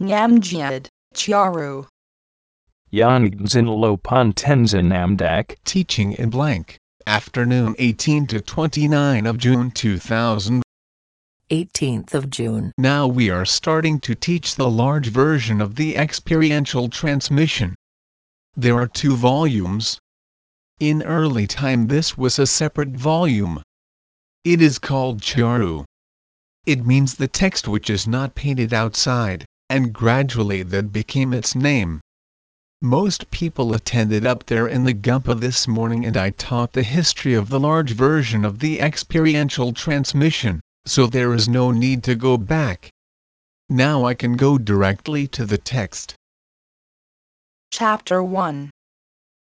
Namjad, Charu. Yongdzin Lopon Tenzin Namdak. Teaching in blank. Afternoon 18 to 29 of June 2000. 18th of June. Now we are starting to teach the large version of the experiential transmission. There are two volumes. In early time this was a separate volume. It is called Charu. It means the text which is not painted outside, and gradually that became its name. Most people attended up there in the Gumpa this morning and I taught the history of the large version of the experiential transmission so there is no need to go back. Now I can go directly to the text. Chapter 1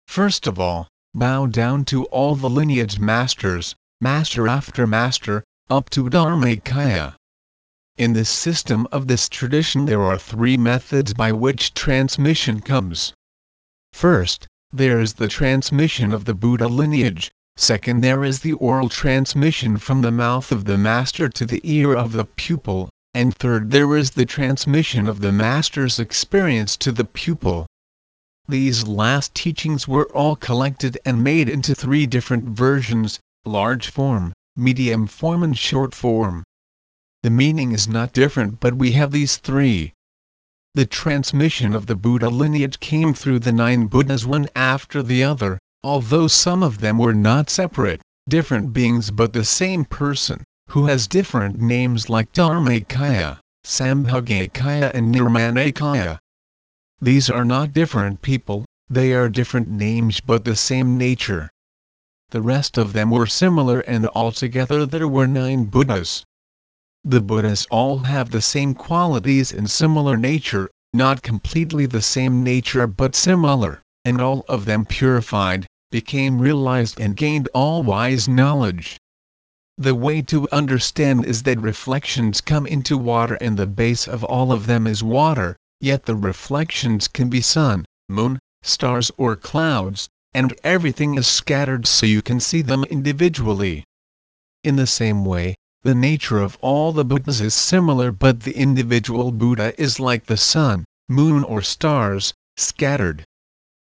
First of all, bow down to all the lineage masters, master after master, up to Dharmakaya. In this system of this tradition there are three methods by which transmission comes. First, there is the transmission of the Buddha lineage, Second there is the oral transmission from the mouth of the master to the ear of the pupil, and third there is the transmission of the master's experience to the pupil. These last teachings were all collected and made into three different versions, large form, medium form and short form. The meaning is not different but we have these three. The transmission of the Buddha lineage came through the nine Buddhas one after the other, although some of them were not separate, different beings but the same person, who has different names like Dharmakaya, Sambhogakaya and Nirmanakaya. These are not different people, they are different names but the same nature. The rest of them were similar and altogether there were nine Buddhas. The Buddhas all have the same qualities and similar nature, not completely the same nature but similar and all of them purified, became realized and gained all wise knowledge. The way to understand is that reflections come into water and the base of all of them is water, yet the reflections can be sun, moon, stars or clouds, and everything is scattered so you can see them individually. In the same way, the nature of all the Buddhas is similar but the individual Buddha is like the sun, moon or stars, scattered.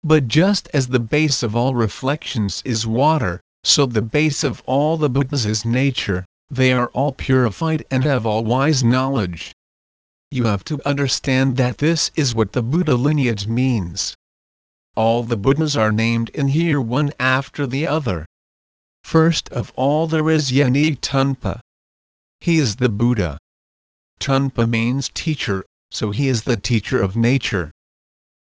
But just as the base of all reflections is water, so the base of all the Buddhas is nature, they are all purified and have all wise knowledge. You have to understand that this is what the Buddha lineage means. All the Buddhas are named in here one after the other. First of all there is Yani Tunpa. He is the Buddha. Tunpa means teacher, so he is the teacher of nature.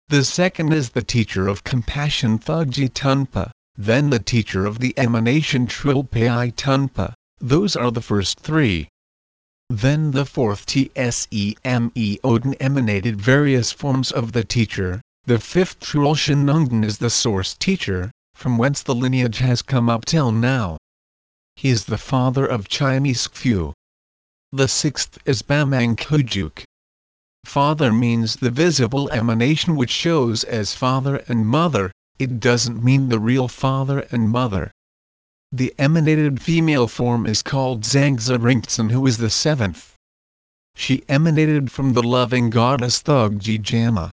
The second is the teacher of compassion Thugji Tunpa, then the teacher of the emanation Trilpai Tunpa, those are the first three. Then the fourth Tseme Odin emanated various forms of the teacher, the fifth Trulshan Nungden is the source teacher, from whence the lineage has come up till now. He is the father of Chinese Fu. The sixth is Bamang Kujuk, Father means the visible emanation which shows as father and mother, it doesn't mean the real father and mother. The emanated female form is called Zangza Ringtsen who is the seventh. She emanated from the loving goddess Thugji Jama.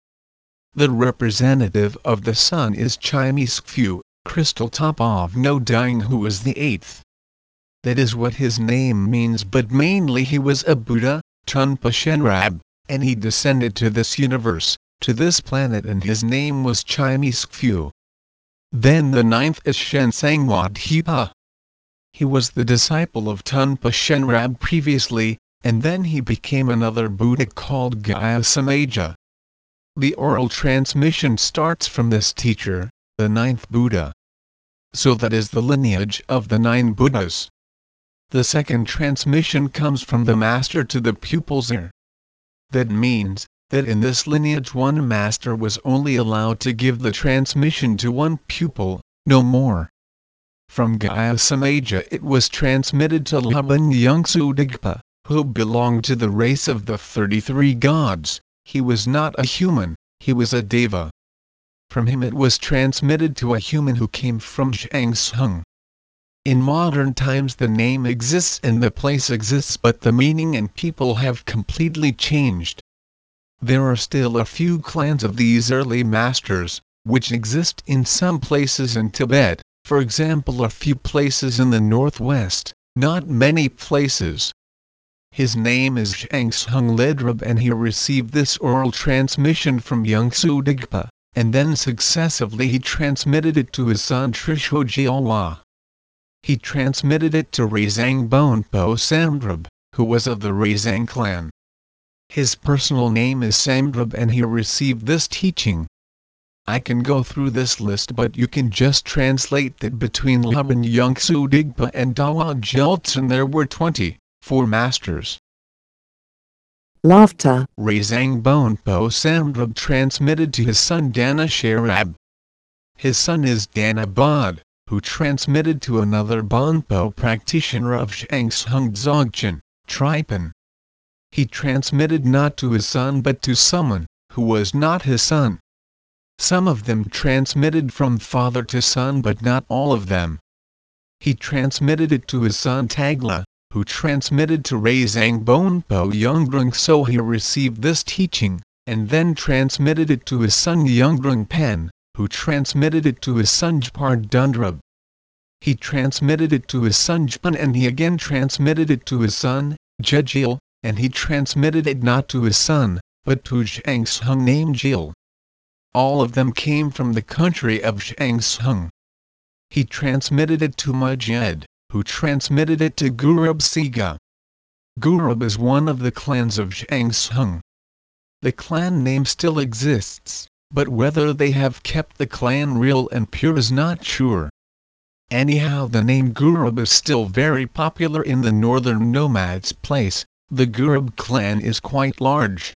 The representative of the sun is Chinese Fu, Crystal top of No Dying who is the eighth. That is what his name means but mainly he was a Buddha, Tunpa Shenrab and he descended to this universe, to this planet and his name was Chinese. Then the ninth is Shen Sangwadhipa. He was the disciple of Tunpa Shenrab previously, and then he became another Buddha called Gyasamaja. The oral transmission starts from this teacher, the ninth Buddha. So that is the lineage of the nine Buddhas. The second transmission comes from the master to the pupils ear. That means, that in this lineage one master was only allowed to give the transmission to one pupil, no more. From Gyasamaja it was transmitted to Laban Yungsu who belonged to the race of the 33 gods, he was not a human, he was a deva. From him it was transmitted to a human who came from Shang in modern times the name exists and the place exists but the meaning and people have completely changed. There are still a few clans of these early masters, which exist in some places in Tibet, for example a few places in the northwest, not many places. His name is Zhangshung Ledrub and he received this oral transmission from Yungsu Digpa, and then successively he transmitted it to his son Trisho. He transmitted it to Rezang Bonpo Samdrub, who was of the Rezang clan. His personal name is Samdrub and he received this teaching. I can go through this list but you can just translate that between Laban Yungsu Digpa and Dawa Jeltsin there were 20, four masters. Laughter. Rezang Bonpo Samdrub transmitted to his son Dana Sharab. His son is Dana Bod, who transmitted to another Bonpo practitioner of Shangshung Dzogchen, Tripan he transmitted not to his son but to someone, who was not his son. Some of them transmitted from father to son but not all of them. He transmitted it to his son Tagla, who transmitted to Rezang Bonpo Yungdrung so he received this teaching, and then transmitted it to his son Yungdrung Pen, who transmitted it to his son Jpar Dundrub. He transmitted it to his son Jpan and he again transmitted it to his son, Jejil, and he transmitted it not to his son, but to Zhangshung named Jil. All of them came from the country of Zhangshung. He transmitted it to Majed, who transmitted it to Gurub Siga. Gurub is one of the clans of Zhangshung. The clan name still exists, but whether they have kept the clan real and pure is not sure. Anyhow the name Gurub is still very popular in the northern nomads place, the Gurub clan is quite large.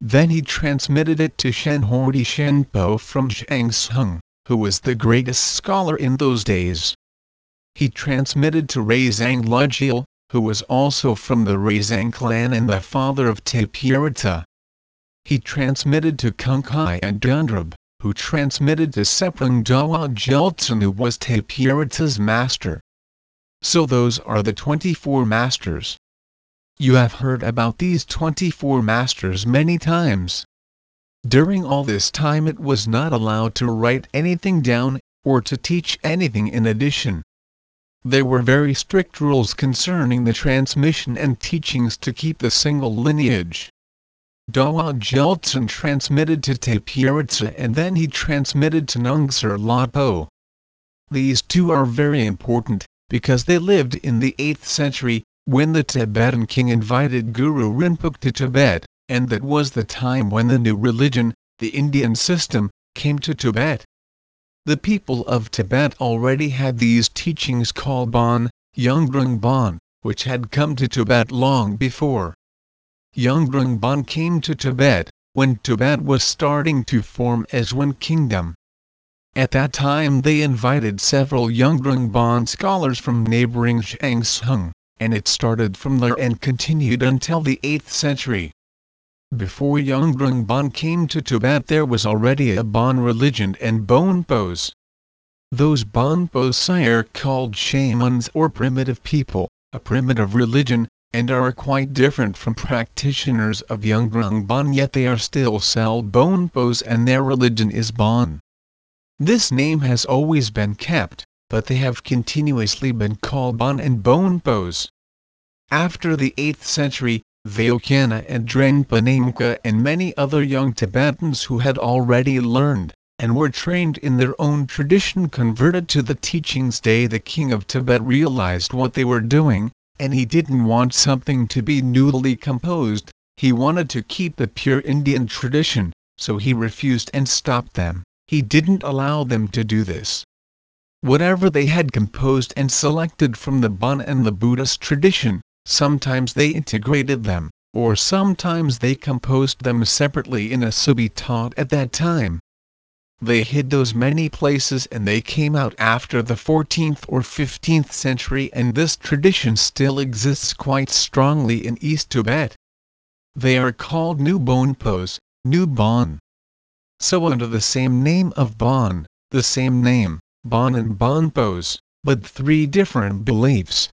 Then he transmitted it to Shen Shenhordi Shenpo from Shangshung, who was the greatest scholar in those days. He transmitted to Rezang Lujil, who was also from the Rezang clan and the father of Tapihritsa. He transmitted to Kunkai and Dundrab, who transmitted to Seprang Dawa Jeltsin who was Tapihritsa's master. So those are the 24 masters. You have heard about these 24 masters many times. During all this time it was not allowed to write anything down, or to teach anything in addition. There were very strict rules concerning the transmission and teachings to keep the single lineage. Dawa Jeltsin transmitted to Tapihritsa and then he transmitted to Nangzher Lodpo. These two are very important, because they lived in the 8th century, when the Tibetan king invited Guru Rinpoche to Tibet, and that was the time when the new religion, the Indian system, came to Tibet. The people of Tibet already had these teachings called Bon, Yungdrung Bon, which had come to Tibet long before. Yungdrung Bon came to Tibet, when Tibet was starting to form as one kingdom. At that time they invited several Yungdrung Bon scholars from neighboring Shangshung and it started from there and continued until the 8th century. Before Yungdrung Bon came to Tibet there was already a Bon religion and Bonpos. Those Bonpos are called shamans or primitive people, a primitive religion, and are quite different from practitioners of Yungdrung Bon yet they are still Sel Bonpos and their religion is Bon. This name has always been kept but they have continuously been called Bon and Bonpos. After the 8th century, Vairocana and Drenpa Namka and many other young Tibetans who had already learned, and were trained in their own tradition converted to the teachings day the king of Tibet realized what they were doing, and he didn't want something to be newly composed, he wanted to keep the pure Indian tradition, so he refused and stopped them, he didn't allow them to do this. Whatever they had composed and selected from the Bon and the Buddhist tradition, sometimes they integrated them, or sometimes they composed them separately in a subi taught at that time. They hid those many places and they came out after the 14th or 15th century and this tradition still exists quite strongly in East Tibet. They are called New Bonpos, New Bon. So under the same name of Bon, the same name, Bon and Bonpos, but three different beliefs.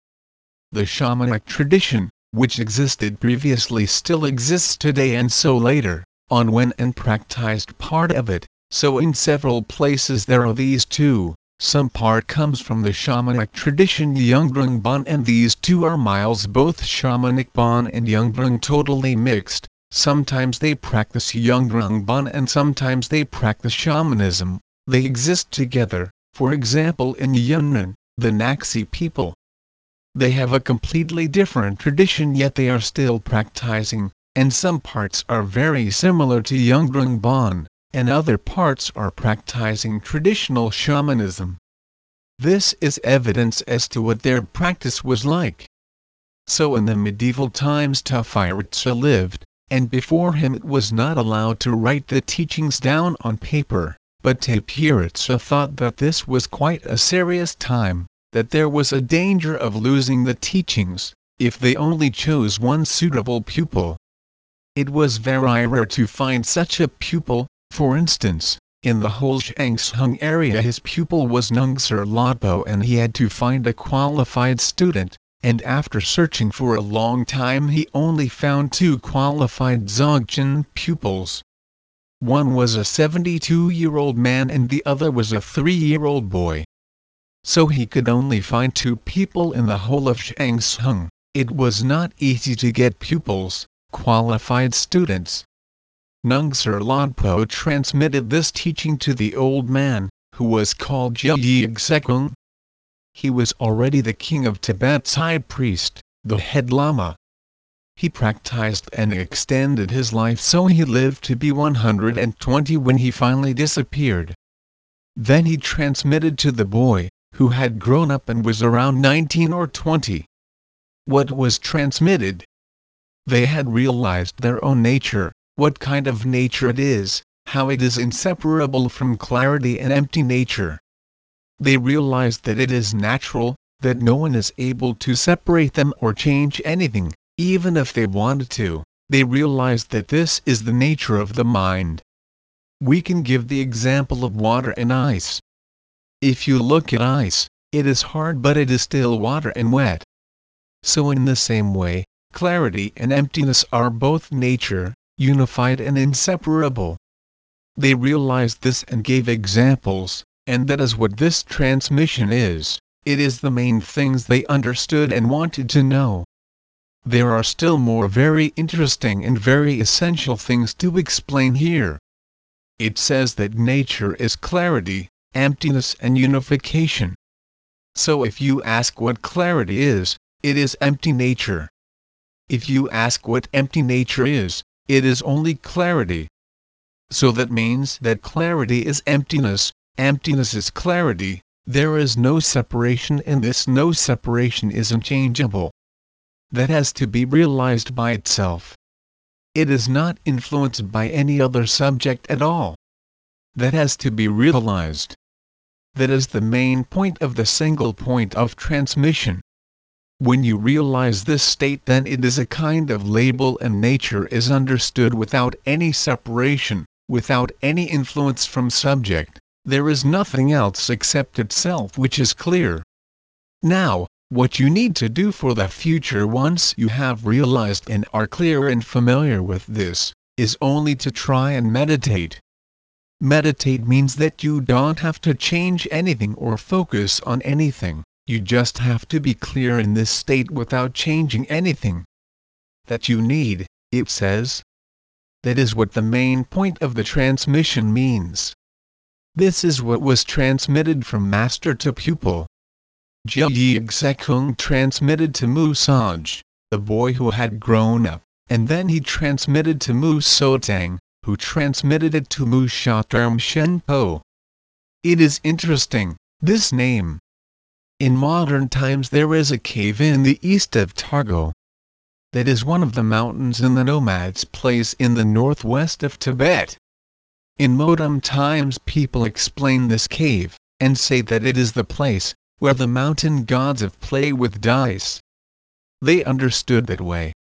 The shamanic tradition, which existed previously still exists today and so later, on went and practiced part of it, so in several places there are these two, some part comes from the shamanic tradition Yungdrung Bon and these two are miles both shamanic Bon and Yungdrung totally mixed, sometimes they practice Yungdrung Bon and sometimes they practice shamanism, they exist together, for example in Yunnan, the Naxi people. They have a completely different tradition yet they are still practicing, and some parts are very similar to Yungdrung Bon, and other parts are practicing traditional shamanism. This is evidence as to what their practice was like. So in the medieval times Tapihritsa lived, and before him it was not allowed to write the teachings down on paper, but Tapihritsa thought that this was quite a serious time, that there was a danger of losing the teachings, if they only chose one suitable pupil. It was very rare to find such a pupil, for instance, in the whole Shangshung area his pupil was Nangzher Lodpo and he had to find a qualified student, and after searching for a long time he only found two qualified Dzogchen pupils. One was a 72-year-old man and the other was a 3-year-old boy. So he could only find two people in the whole of Shangshung. It was not easy to get pupils, qualified students. Nangzher Lodpo transmitted this teaching to the old man, who was called Jyegsekung. He was already the king of Tibet's high priest, the head lama. He practiced and extended his life so he lived to be 120 when he finally disappeared. Then he transmitted to the boy, who had grown up and was around 19 or 20. What was transmitted? They had realized their own nature, what kind of nature it is, how it is inseparable from clarity and empty nature. They realize that it is natural, that no one is able to separate them or change anything, even if they wanted to. They realize that this is the nature of the mind. We can give the example of water and ice. If you look at ice, it is hard but it is still water and wet. So in the same way, clarity and emptiness are both nature, unified and inseparable. They realized this and gave examples, and that is what this transmission is, it is the main things they understood and wanted to know. There are still more very interesting and very essential things to explain here. It says that nature is clarity, emptiness and unification. So if you ask what clarity is, it is empty nature. If you ask what empty nature is, it is only clarity. So that means that clarity is emptiness, emptiness is clarity, there is no separation and this no separation is unchangeable. That has to be realized by itself. It is not influenced by any other subject at all. That has to be realized that is the main point of the single point of transmission. When you realize this state then it is a kind of label and nature is understood without any separation, without any influence from subject, there is nothing else except itself which is clear. Now, what you need to do for the future once you have realized and are clear and familiar with this, is only to try and meditate. Meditate means that you don't have to change anything or focus on anything, you just have to be clear in this state without changing anything. That you need, it says. That is what the main point of the transmission means. This is what was transmitted from master to pupil. Jyegsekung transmitted to Musaj, the boy who had grown up, and then he transmitted to Musotang, who transmitted it to Mushaterm Shenpo. It is interesting, this name. In modern times there is a cave in the east of Targo. That is one of the mountains in the nomad's place in the northwest of Tibet. In modern times people explain this cave, and say that it is the place, where the mountain gods of play with dice. They understood that way.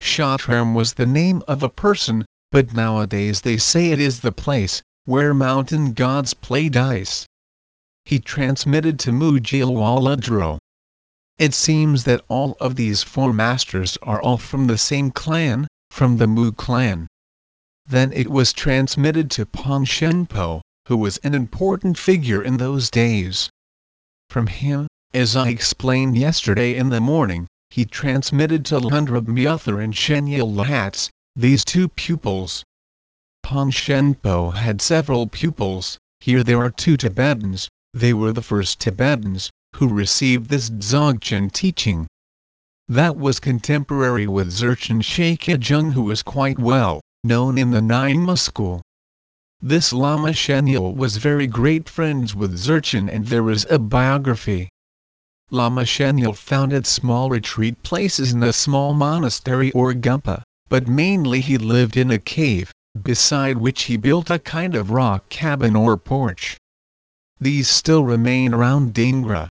Shatram was the name of a person, but nowadays they say it is the place where mountain gods play dice. He transmitted to Mujilwaladro. It seems that all of these four masters are all from the same clan, from the Mu clan. Then it was transmitted to Pang Shenpo, who was an important figure in those days. From him, as I explained yesterday in the morning, he transmitted to Lundrup Myuther and Shenyal Lahats, these two pupils. Pang Shenpo had several pupils, here there are two Tibetans, they were the first Tibetans, who received this Dzogchen teaching. That was contemporary with Dzogchen Sheikha Jung who was quite well known in the Nyingma school. This Lama Shenyal was very great friends with Dzogchen and there is a biography. Lama Shenyal founded small retreat places in a small monastery or gumpa, but mainly he lived in a cave, beside which he built a kind of rock cabin or porch. These still remain around Dhangra.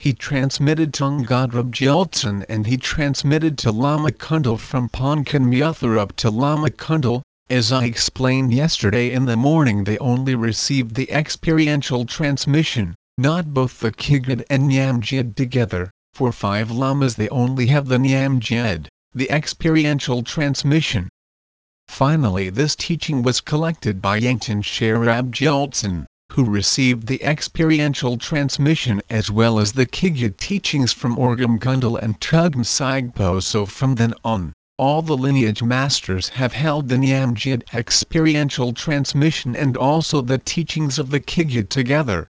He transmitted to Ngadrab Jeltsin and he transmitted to Lama Kundal from Myuthar up to Lama Kundal, as I explained yesterday in the morning they only received the experiential transmission not both the Kigad and Nyamjid together, for five lamas they only have the Nyamjid, the experiential transmission. Finally this teaching was collected by Yangtan Sherab Jeltsin, who received the experiential transmission as well as the Kigad teachings from Orgam Gundal and Tugm Sagpo so from then on, all the lineage masters have held the Nyamjid experiential transmission and also the teachings of the Kigad together.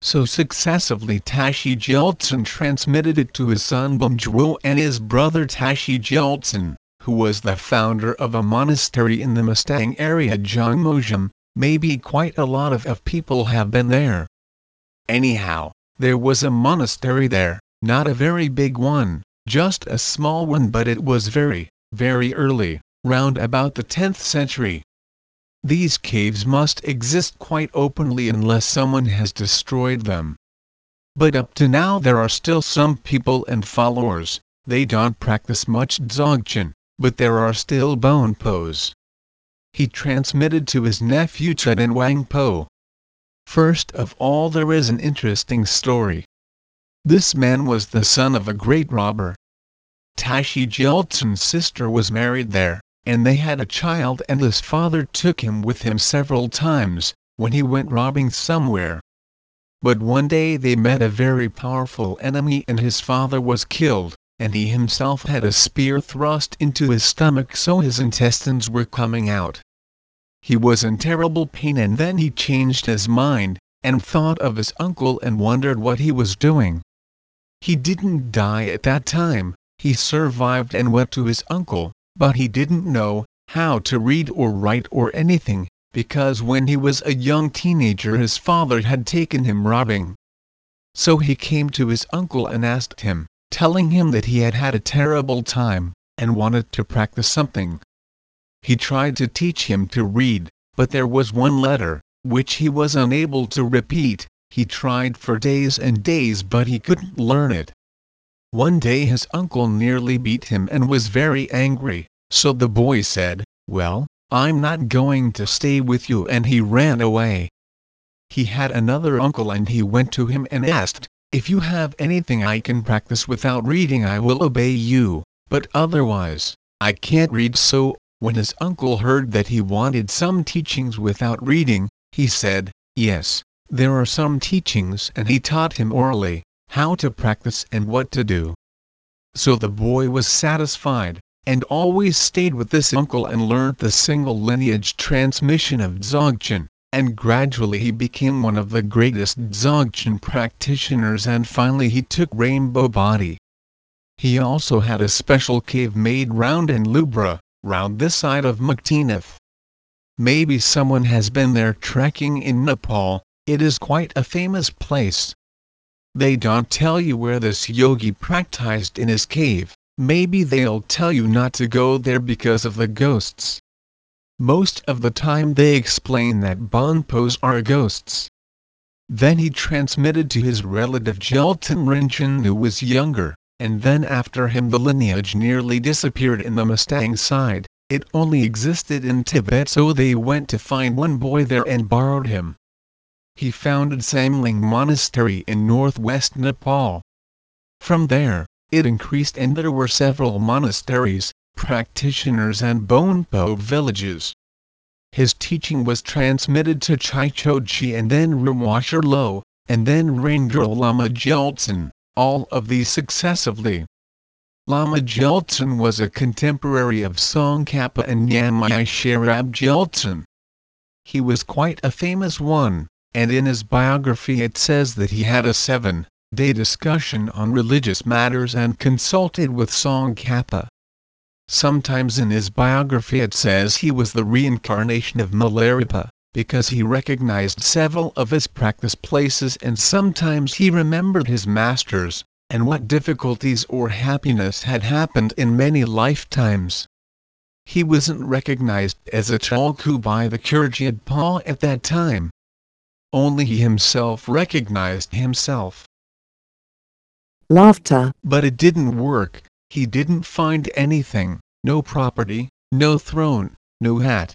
So successively Tashi Jeltsin transmitted it to his son Bumjwo and his brother Tashi Jeltsin, who was the founder of a monastery in the Mustang area Jongmojam, maybe quite a lot of, of people have been there. Anyhow, there was a monastery there, not a very big one, just a small one but it was very, very early, round about the 10th century. These caves must exist quite openly unless someone has destroyed them. But up to now there are still some people and followers, they don't practice much Dzogchen, but there are still Bonpos. He transmitted to his nephew Chuden Wangpo. First of all there is an interesting story. This man was the son of a great robber. Tashi Jeltsin's sister was married there and they had a child and his father took him with him several times, when he went robbing somewhere. But one day they met a very powerful enemy and his father was killed, and he himself had a spear thrust into his stomach so his intestines were coming out. He was in terrible pain and then he changed his mind, and thought of his uncle and wondered what he was doing. He didn't die at that time, he survived and went to his uncle, but he didn't know how to read or write or anything, because when he was a young teenager his father had taken him robbing. So he came to his uncle and asked him, telling him that he had had a terrible time, and wanted to practice something. He tried to teach him to read, but there was one letter, which he was unable to repeat, he tried for days and days but he couldn't learn it. One day his uncle nearly beat him and was very angry, so the boy said, Well, I'm not going to stay with you and he ran away. He had another uncle and he went to him and asked, If you have anything I can practice without reading I will obey you, but otherwise, I can't read so, when his uncle heard that he wanted some teachings without reading, he said, Yes, there are some teachings and he taught him orally how to practice and what to do. So the boy was satisfied, and always stayed with this uncle and learnt the single lineage transmission of Dzogchen, and gradually he became one of the greatest Dzogchen practitioners and finally he took rainbow body. He also had a special cave made round in Lubra, round this side of Muktinath. Maybe someone has been there trekking in Nepal, it is quite a famous place. They don't tell you where this yogi practiced in his cave, maybe they'll tell you not to go there because of the ghosts. Most of the time they explain that Bonpos are ghosts. Then he transmitted to his relative Jelton Rinchen who was younger, and then after him the lineage nearly disappeared in the Mustang side, it only existed in Tibet so they went to find one boy there and borrowed him he founded Samling Monastery in northwest Nepal. From there, it increased and there were several monasteries, practitioners and Bonpo villages. His teaching was transmitted to Chichoji and then Rimwasher Lo, and then Ranger Lama Gyaltsen, all of these successively. Lama Gyaltsen was a contemporary of Tsongkhapa and Nyamai Sherab Gyaltsen. He was quite a famous one, and in his biography it says that he had a seven-day discussion on religious matters and consulted with Tsongkhapa. Sometimes in his biography it says he was the reincarnation of Milarepa, because he recognized several of his practice places and sometimes he remembered his masters, and what difficulties or happiness had happened in many lifetimes. He wasn't recognized as a Chalku by the Paul at that time. Only he himself recognized himself. Laughter. But it didn't work, he didn't find anything, no property, no throne, no hat.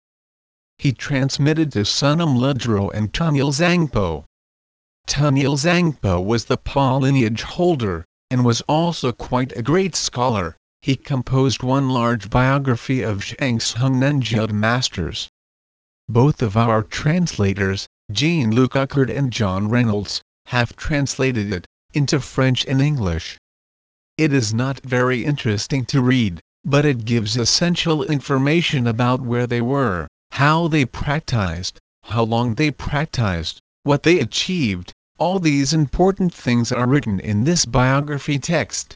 He transmitted to Sunam Ludro and Tunyal Zangpo. Tunyal Zangpo was the Pa lineage holder, and was also quite a great scholar. He composed one large biography of Shangshung Nenjud masters. Both of our translators, Jean-Luc Achard and John Reynolds, have translated it into French and English. It is not very interesting to read, but it gives essential information about where they were, how they practiced, how long they practiced, what they achieved, all these important things are written in this biography text.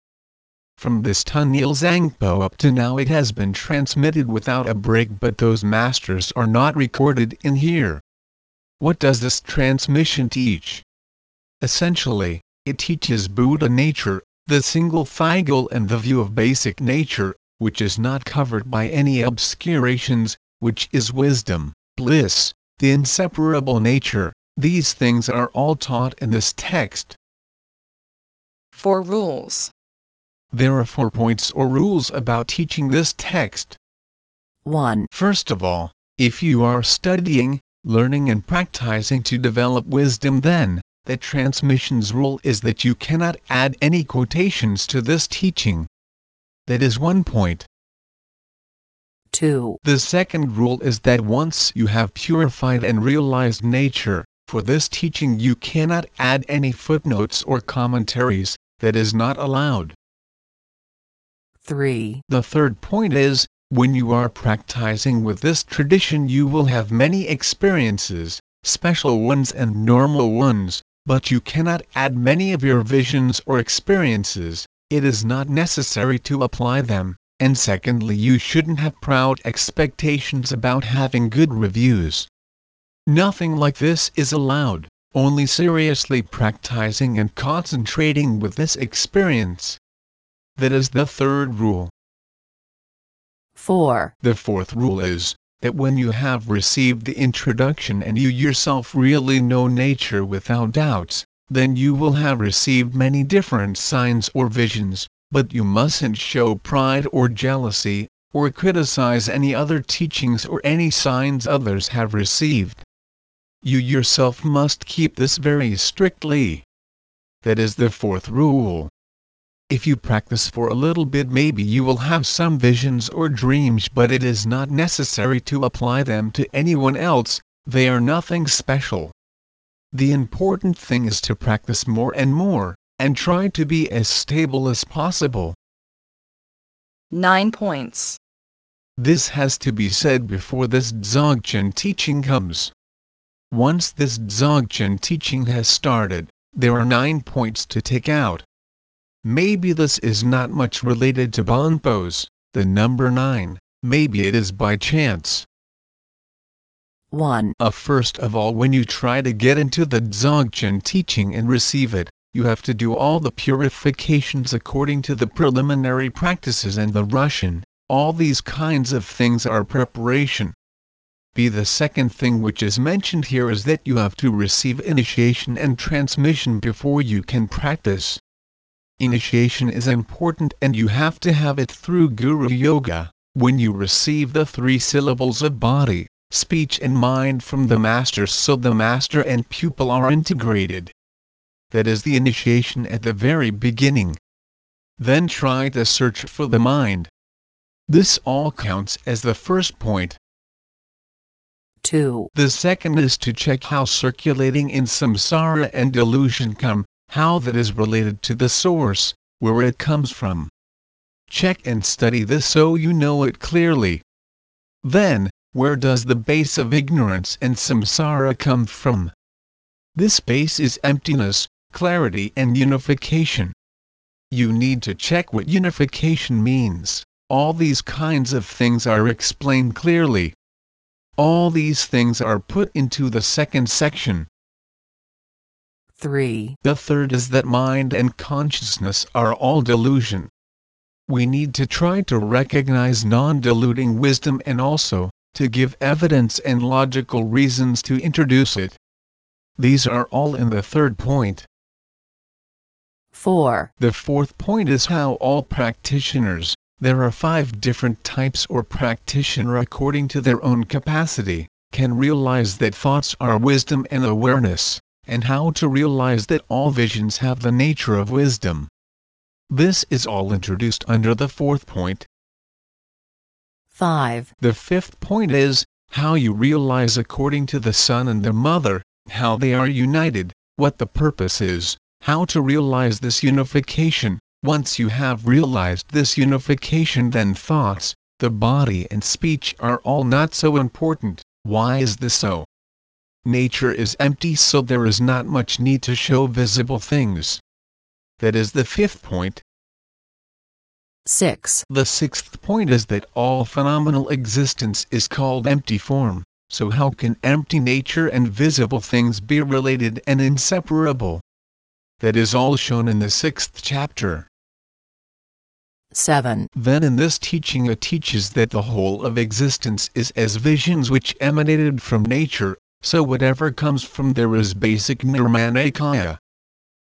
From this Tunyal Zangpo up to now it has been transmitted without a break but those masters are not recorded in here. What does this transmission teach? Essentially, it teaches Buddha nature, the single thigle and the view of basic nature, which is not covered by any obscurations, which is wisdom, bliss, the inseparable nature, these things are all taught in this text. Four rules. There are four points or rules about teaching this text. 1. First of all, if you are studying, learning and practicing to develop wisdom then, the transmission's rule is that you cannot add any quotations to this teaching. That is one point. 2. The second rule is that once you have purified and realized nature, for this teaching you cannot add any footnotes or commentaries, that is not allowed. 3. The third point is, when you are practicing with this tradition you will have many experiences, special ones and normal ones, but you cannot add many of your visions or experiences, it is not necessary to apply them, and secondly you shouldn't have proud expectations about having good reviews. Nothing like this is allowed, only seriously practicing and concentrating with this experience. That is the third rule. 4. The fourth rule is that when you have received the introduction and you yourself really know nature without doubts, then you will have received many different signs or visions, but you mustn't show pride or jealousy, or criticize any other teachings or any signs others have received. You yourself must keep this very strictly. That is the fourth rule. If you practice for a little bit maybe you will have some visions or dreams but it is not necessary to apply them to anyone else, they are nothing special. The important thing is to practice more and more, and try to be as stable as possible. 9 points. This has to be said before this Dzogchen teaching comes. Once this Dzogchen teaching has started, there are 9 points to take out. Maybe this is not much related to Bonpos, the number 9, maybe it is by chance. 1. Uh, first of all when you try to get into the Dzogchen teaching and receive it, you have to do all the purifications according to the preliminary practices and the Russian, all these kinds of things are preparation. B. The second thing which is mentioned here is that you have to receive initiation and transmission before you can practice. Initiation is important and you have to have it through Guru Yoga, when you receive the three syllables of body, speech and mind from the master so the master and pupil are integrated. That is the initiation at the very beginning, then try to search for the mind. This all counts as the first point. 2, The second is to check how circulating in samsara and delusion come, how that is related to the source, where it comes from. Check and study this so you know it clearly. Then, where does the base of ignorance and samsara come from? This base is emptiness, clarity and unification. You need to check what unification means. All these kinds of things are explained clearly. All these things are put into the second section. 3, The third is that mind and consciousness are all delusion. We need to try to recognize non deluding wisdom and also to give evidence and logical reasons to introduce it. These are all in the third point. 4, The fourth point is how all practitioners, there are five different types or practitioner according to their own capacity, can realize that thoughts are wisdom and awareness, and how to realize that all visions have the nature of wisdom. This is all introduced under the fourth point. 5, The fifth point is how you realize according to the son and the mother, how they are united, what the purpose is, how to realize this unification. Once you have realized this unification, then thoughts, the body, and speech are all not so important. Why is this so? Nature is empty, so there is not much need to show visible things. That is the fifth point. 6, The sixth point is that all phenomenal existence is called empty form, so how can empty nature and visible things be related and inseparable? That is all shown in the sixth chapter. 7, Then in this teaching it teaches that the whole of existence is as visions which emanated from nature, so whatever comes from there is basic nirmanakaya.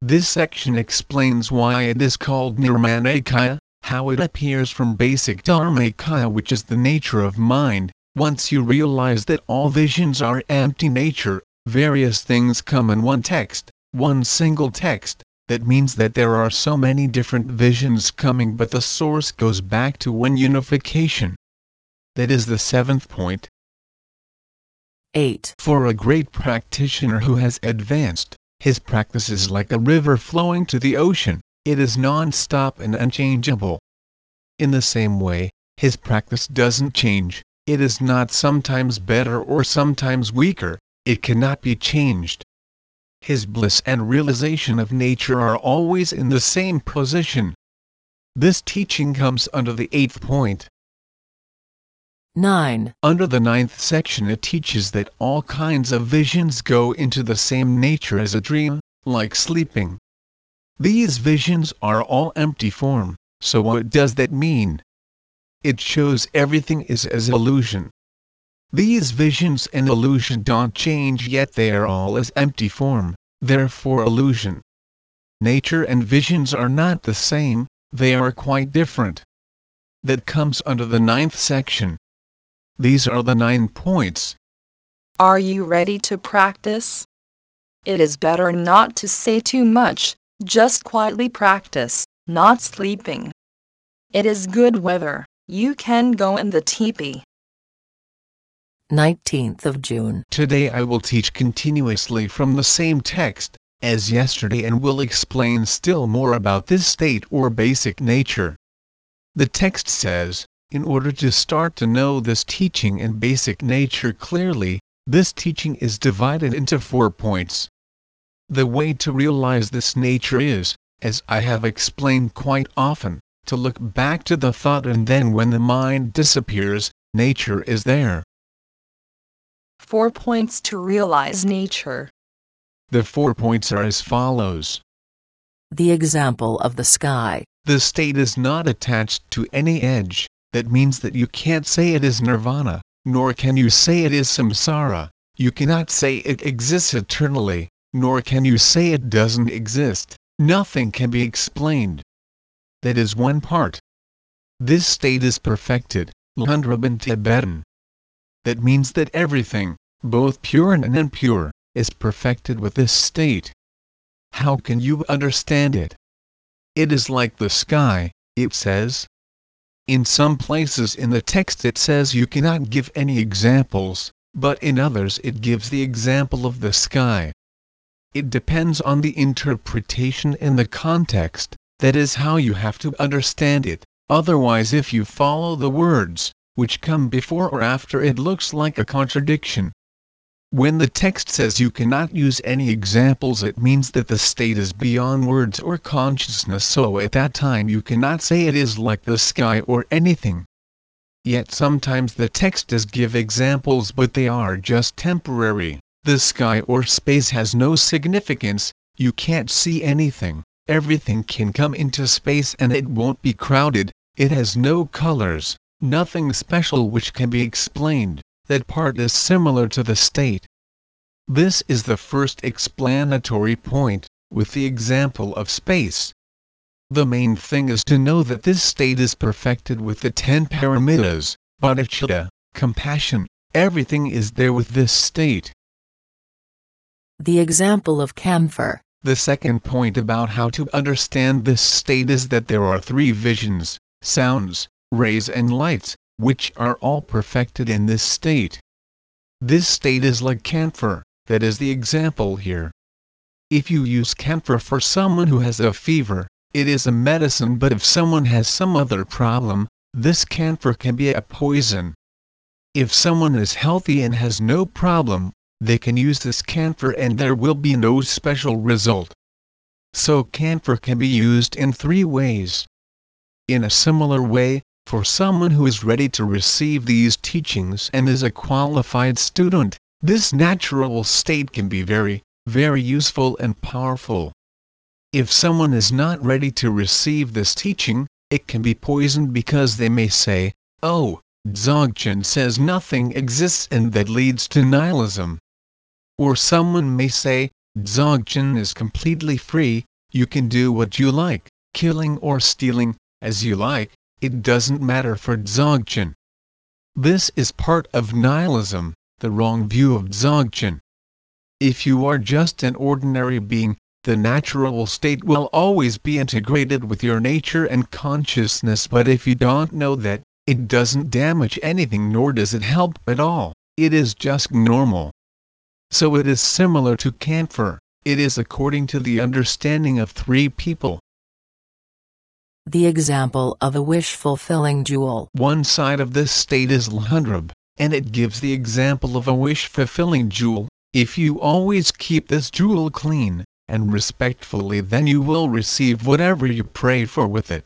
This section explains why it is called nirmanakaya, how it appears from basic dharmakaya which is the nature of mind. Once you realize that all visions are empty nature, various things come in one text, one single text, that means that there are so many different visions coming but the source goes back to one unification. That is the seventh point. 8, For a great practitioner who has advanced, his practice is like a river flowing to the ocean, it is non-stop and unchangeable. In the same way, his practice doesn't change, it is not sometimes better or sometimes weaker, it cannot be changed. His bliss and realization of nature are always in the same position. This teaching comes under the eighth point. 9, Under the ninth section it teaches that all kinds of visions go into the same nature as a dream, like sleeping. These visions are all empty form, so what does that mean? It shows everything is as illusion. These visions and illusion don't change yet they are all as empty form, therefore illusion. Nature and visions are not the same, they are quite different. That comes under the ninth section. These are the nine points. Are you ready to practice? It is better not to say too much, just quietly practice, not sleeping. It is good weather, you can go in the teepee. 19th of June, Today I will teach continuously from the same text as yesterday and will explain still more about this state or basic nature. The text says, in order to start to know this teaching and basic nature clearly, this teaching is divided into four points. The way to realize this nature is, as I have explained quite often, to look back to the thought and then when the mind disappears, nature is there. Four points to realize nature. The four points are as follows. the example of the sky, The state is not attached to any edge, that means that you can't say it is nirvana, nor can you say it is samsara, you cannot say it exists eternally, nor can you say it doesn't exist, nothing can be explained. That is one part. This state is perfected, Lhundrub in Tibetan. That means that everything, both pure and impure, is perfected with this state. How can you understand it? it is like the sky, it says. In some places in the text it says you cannot give any examples, but in others it gives the example of the sky. It depends on the interpretation and the context, that is how you have to understand it, otherwise if you follow the words, which come before or after it looks like a contradiction. When the text says you cannot use any examples it means that the state is beyond words or consciousness so at that time you cannot say it is like the sky or anything. Yet sometimes the text does give examples but they are just temporary. The sky or space has no significance, you can't see anything, everything can come into space and it won't be crowded, it has no colors, nothing special which can be explained, that part is similar to the state. This is the first explanatory point, with the example of space. The main thing is to know that this state is perfected with the ten paramitas, bodhicitta, compassion, everything is there with this state. The example of camphor. The second point about how to understand this state is that there are three visions, sounds, rays and lights, which are all perfected in this state. This state is like camphor, that is the example here. If you use camphor for someone who has a fever, it is a medicine but if someone has some other problem, this camphor can be a poison. If someone is healthy and has no problem, they can use this camphor and there will be no special result. So camphor can be used in three ways. In a similar way, for someone who is ready to receive these teachings and is a qualified student, this natural state can be very, very useful and powerful. If someone is not ready to receive this teaching, it can be poisoned because they may say, oh, Dzogchen says nothing exists and that leads to nihilism. Or someone may say, Dzogchen is completely free, you can do what you like, killing or stealing, as you like, it doesn't matter for Dzogchen. This is part of nihilism, the wrong view of Dzogchen. If you are just an ordinary being, the natural state will always be integrated with your nature and consciousness but if you don't know that, it doesn't damage anything nor does it help at all, it is just normal. So it is similar to camphor, it is according to the understanding of three people. The example of a wish-fulfilling jewel. One side of this state is Lhundrub, and it gives the example of a wish-fulfilling jewel, if you always keep this jewel clean, and respectfully then you will receive whatever you pray for with it.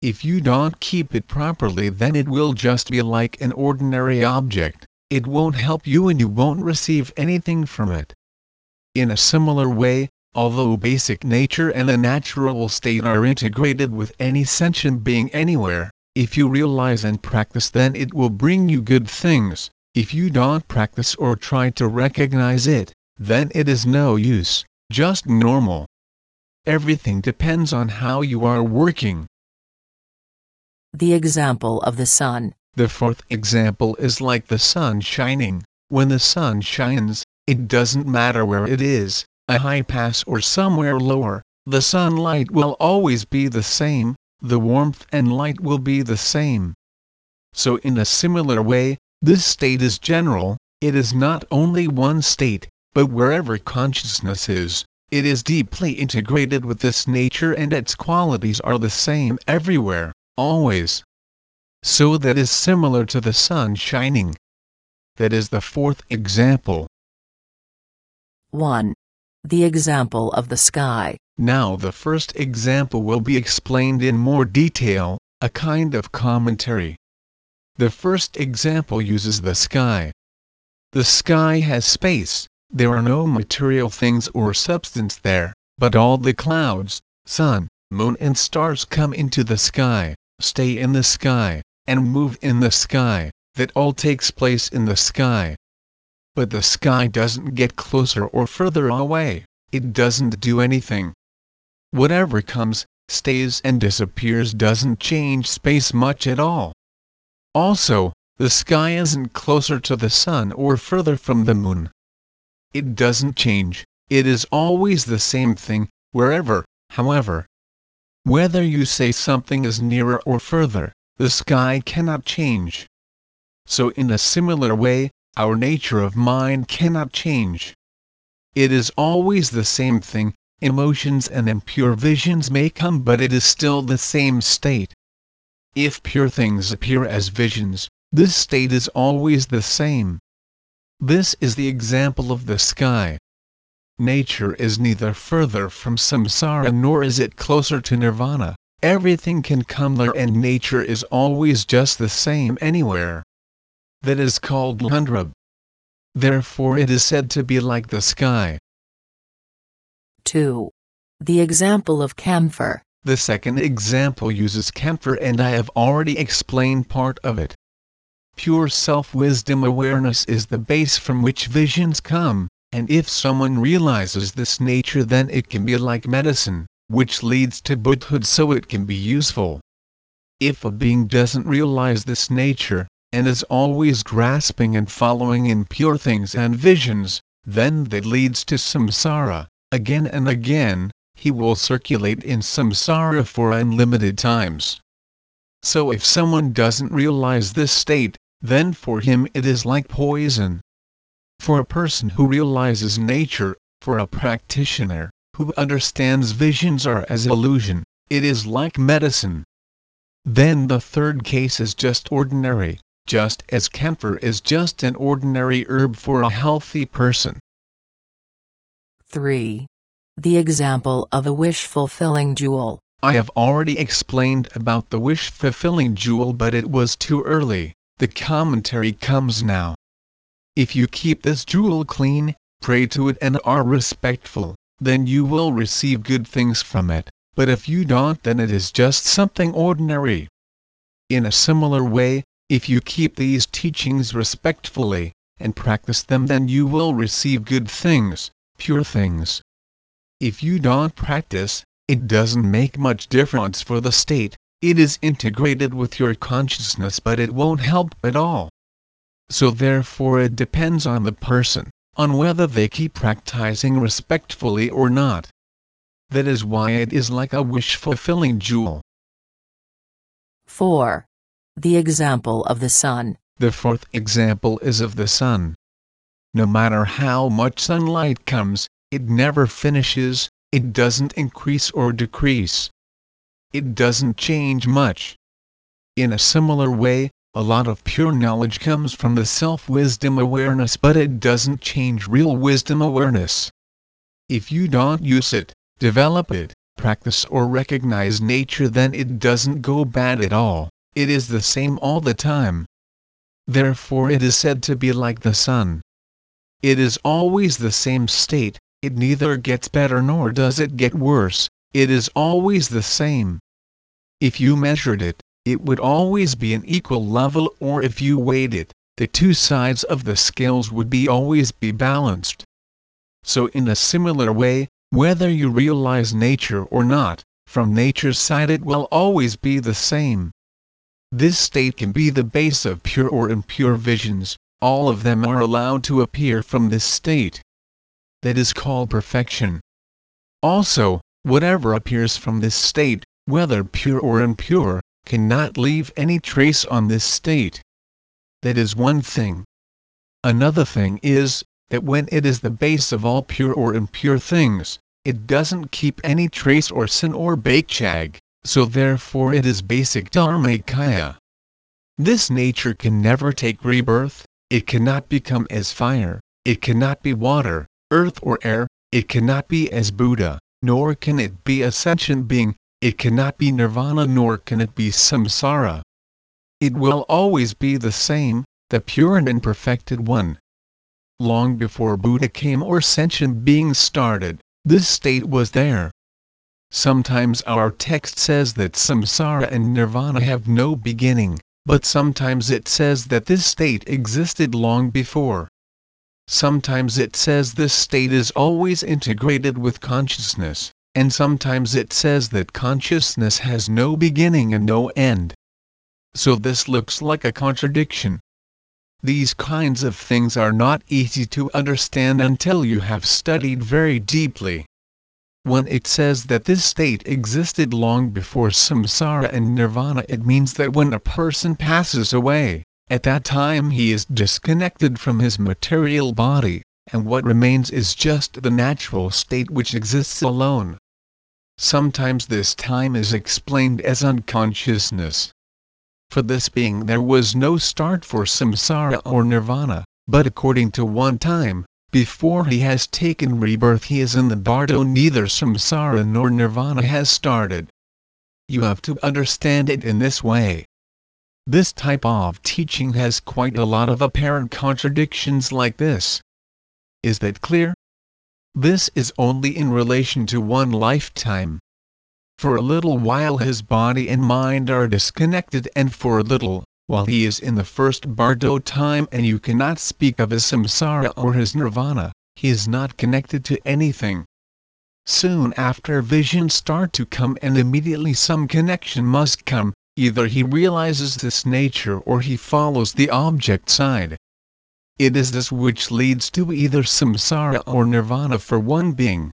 If you don't keep it properly then it will just be like an ordinary object, it won't help you and you won't receive anything from it. In a similar way, although basic nature and the natural state are integrated with any sentient being anywhere, if you realize and practice then it will bring you good things, if you don't practice or try to recognize it, then it is no use just normal. Everything depends on how you are working. The example of the sun. The fourth example is like the sun shining. When the sun shines, it doesn't matter where it is, a high pass or somewhere lower, the sunlight will always be the same, the warmth and light will be the same. So in a similar way, this state is general, it is not only one state, but wherever consciousness is, it is deeply integrated with this nature and its qualities are the same everywhere, always. So that is similar to the sun shining. That is the fourth example. 1. The example of the sky. Now the first example will be explained in more detail, a kind of commentary. The first example uses the sky. The sky has space, there are no material things or substance there, but all the clouds, sun, moon and stars come into the sky, stay in the sky, and move in the sky, that all takes place in the sky. But the sky doesn't get closer or further away, it doesn't do anything. Whatever comes, stays and disappears doesn't change space much at all. Also, the sky isn't closer to the sun or further from the moon, it doesn't change, it is always the same thing, wherever, however. whether you say something is nearer or further, the sky cannot change. So in a similar way, our nature of mind cannot change. It is always the same thing, emotions and impure visions may come but it is still the same state. If pure things appear as visions, this state is always the same. This is the example of the sky. Nature is neither further from samsara nor is it closer to nirvana, everything can come there and nature is always just the same anywhere. That is called Lhundrub. Therefore it is said to be like the sky. 2. The example of camphor. The second example uses camphor and I have already explained part of it. Pure self-wisdom awareness is the base from which visions come, and if someone realizes this nature then it can be like medicine, which leads to Buddhahood so it can be useful. If a being doesn't realize this nature, and is always grasping and following in pure things and visions, then that leads to samsara, again and again, he will circulate in samsara for unlimited times. So if someone doesn't realize this state, then for him it is like poison. For a person who realizes nature, for a practitioner, who understands visions are as illusion, it is like medicine. Then the third case is just ordinary, just as camphor is just an ordinary herb for a healthy person. 3. The example of a wish-fulfilling jewel. I have already explained about the wish-fulfilling jewel but it was too early, the commentary comes now. If you keep this jewel clean, pray to it and are respectful, then you will receive good things from it, but if you don't then it is just something ordinary. In a similar way, if you keep these teachings respectfully, and practice them then you will receive good things, pure things. If you don't practice, it doesn't make much difference for the state, it is integrated with your consciousness but it won't help at all. So therefore it depends on the person, on whether they keep practicing respectfully or not. That is why it is like a wish-fulfilling jewel. 4. The example of the sun. The fourth example is of the sun. No matter how much sunlight comes, it never finishes, it doesn't increase or decrease. It doesn't change much. In a similar way, a lot of pure knowledge comes from the self-wisdom awareness but it doesn't change real wisdom awareness. If you don't use it, develop it, practice or recognize nature then it doesn't go bad at all, it is the same all the time. Therefore it is said to be like the sun. It is always the same state, it neither gets better nor does it get worse, it is always the same. If you measured it, it would always be an equal level or if you weighed it, the two sides of the scales would be always be balanced. So in a similar way, whether you realize nature or not, from nature's side it will always be the same. This state can be the base of pure or impure visions, all of them are allowed to appear from this state. That is called perfection. Also, whatever appears from this state, whether pure or impure, cannot leave any trace on this state. That is one thing. Another thing is, that when it is the base of all pure or impure things, it doesn't keep any trace or sin or bakchag, so therefore it is basic dharmakaya. This nature can never take rebirth, it cannot become as fire, it cannot be water, earth or air, it cannot be as Buddha, nor can it be a sentient being, it cannot be nirvana nor can it be samsara. It will always be the same, the pure and perfected one. Long before Buddha came or sentient beings started, this state was there. Sometimes our text says that samsara and nirvana have no beginning, but sometimes it says that this state existed long before. Sometimes it says this state is always integrated with consciousness and sometimes it says that consciousness has no beginning and no end. So this looks like a contradiction. These kinds of things are not easy to understand until you have studied very deeply. When it says that this state existed long before samsara and nirvana, it means that when a person passes away, at that time he is disconnected from his material body, and what remains is just the natural state which exists alone. Sometimes this time is explained as unconsciousness. For this being there was no start for samsara or nirvana, but according to one time, before he has taken rebirth he is in the bardo neither samsara nor nirvana has started. You have to understand it in this way. This type of teaching has quite a lot of apparent contradictions like this. Is that clear? This is only in relation to one lifetime. For a little while his body and mind are disconnected and for a little, while he is in the first bardo time and you cannot speak of his samsara or his nirvana, he is not connected to anything. Soon after visions start to come and immediately some connection must come, either he realizes this nature or he follows the object side. It is this which leads to either samsara or nirvana for one being.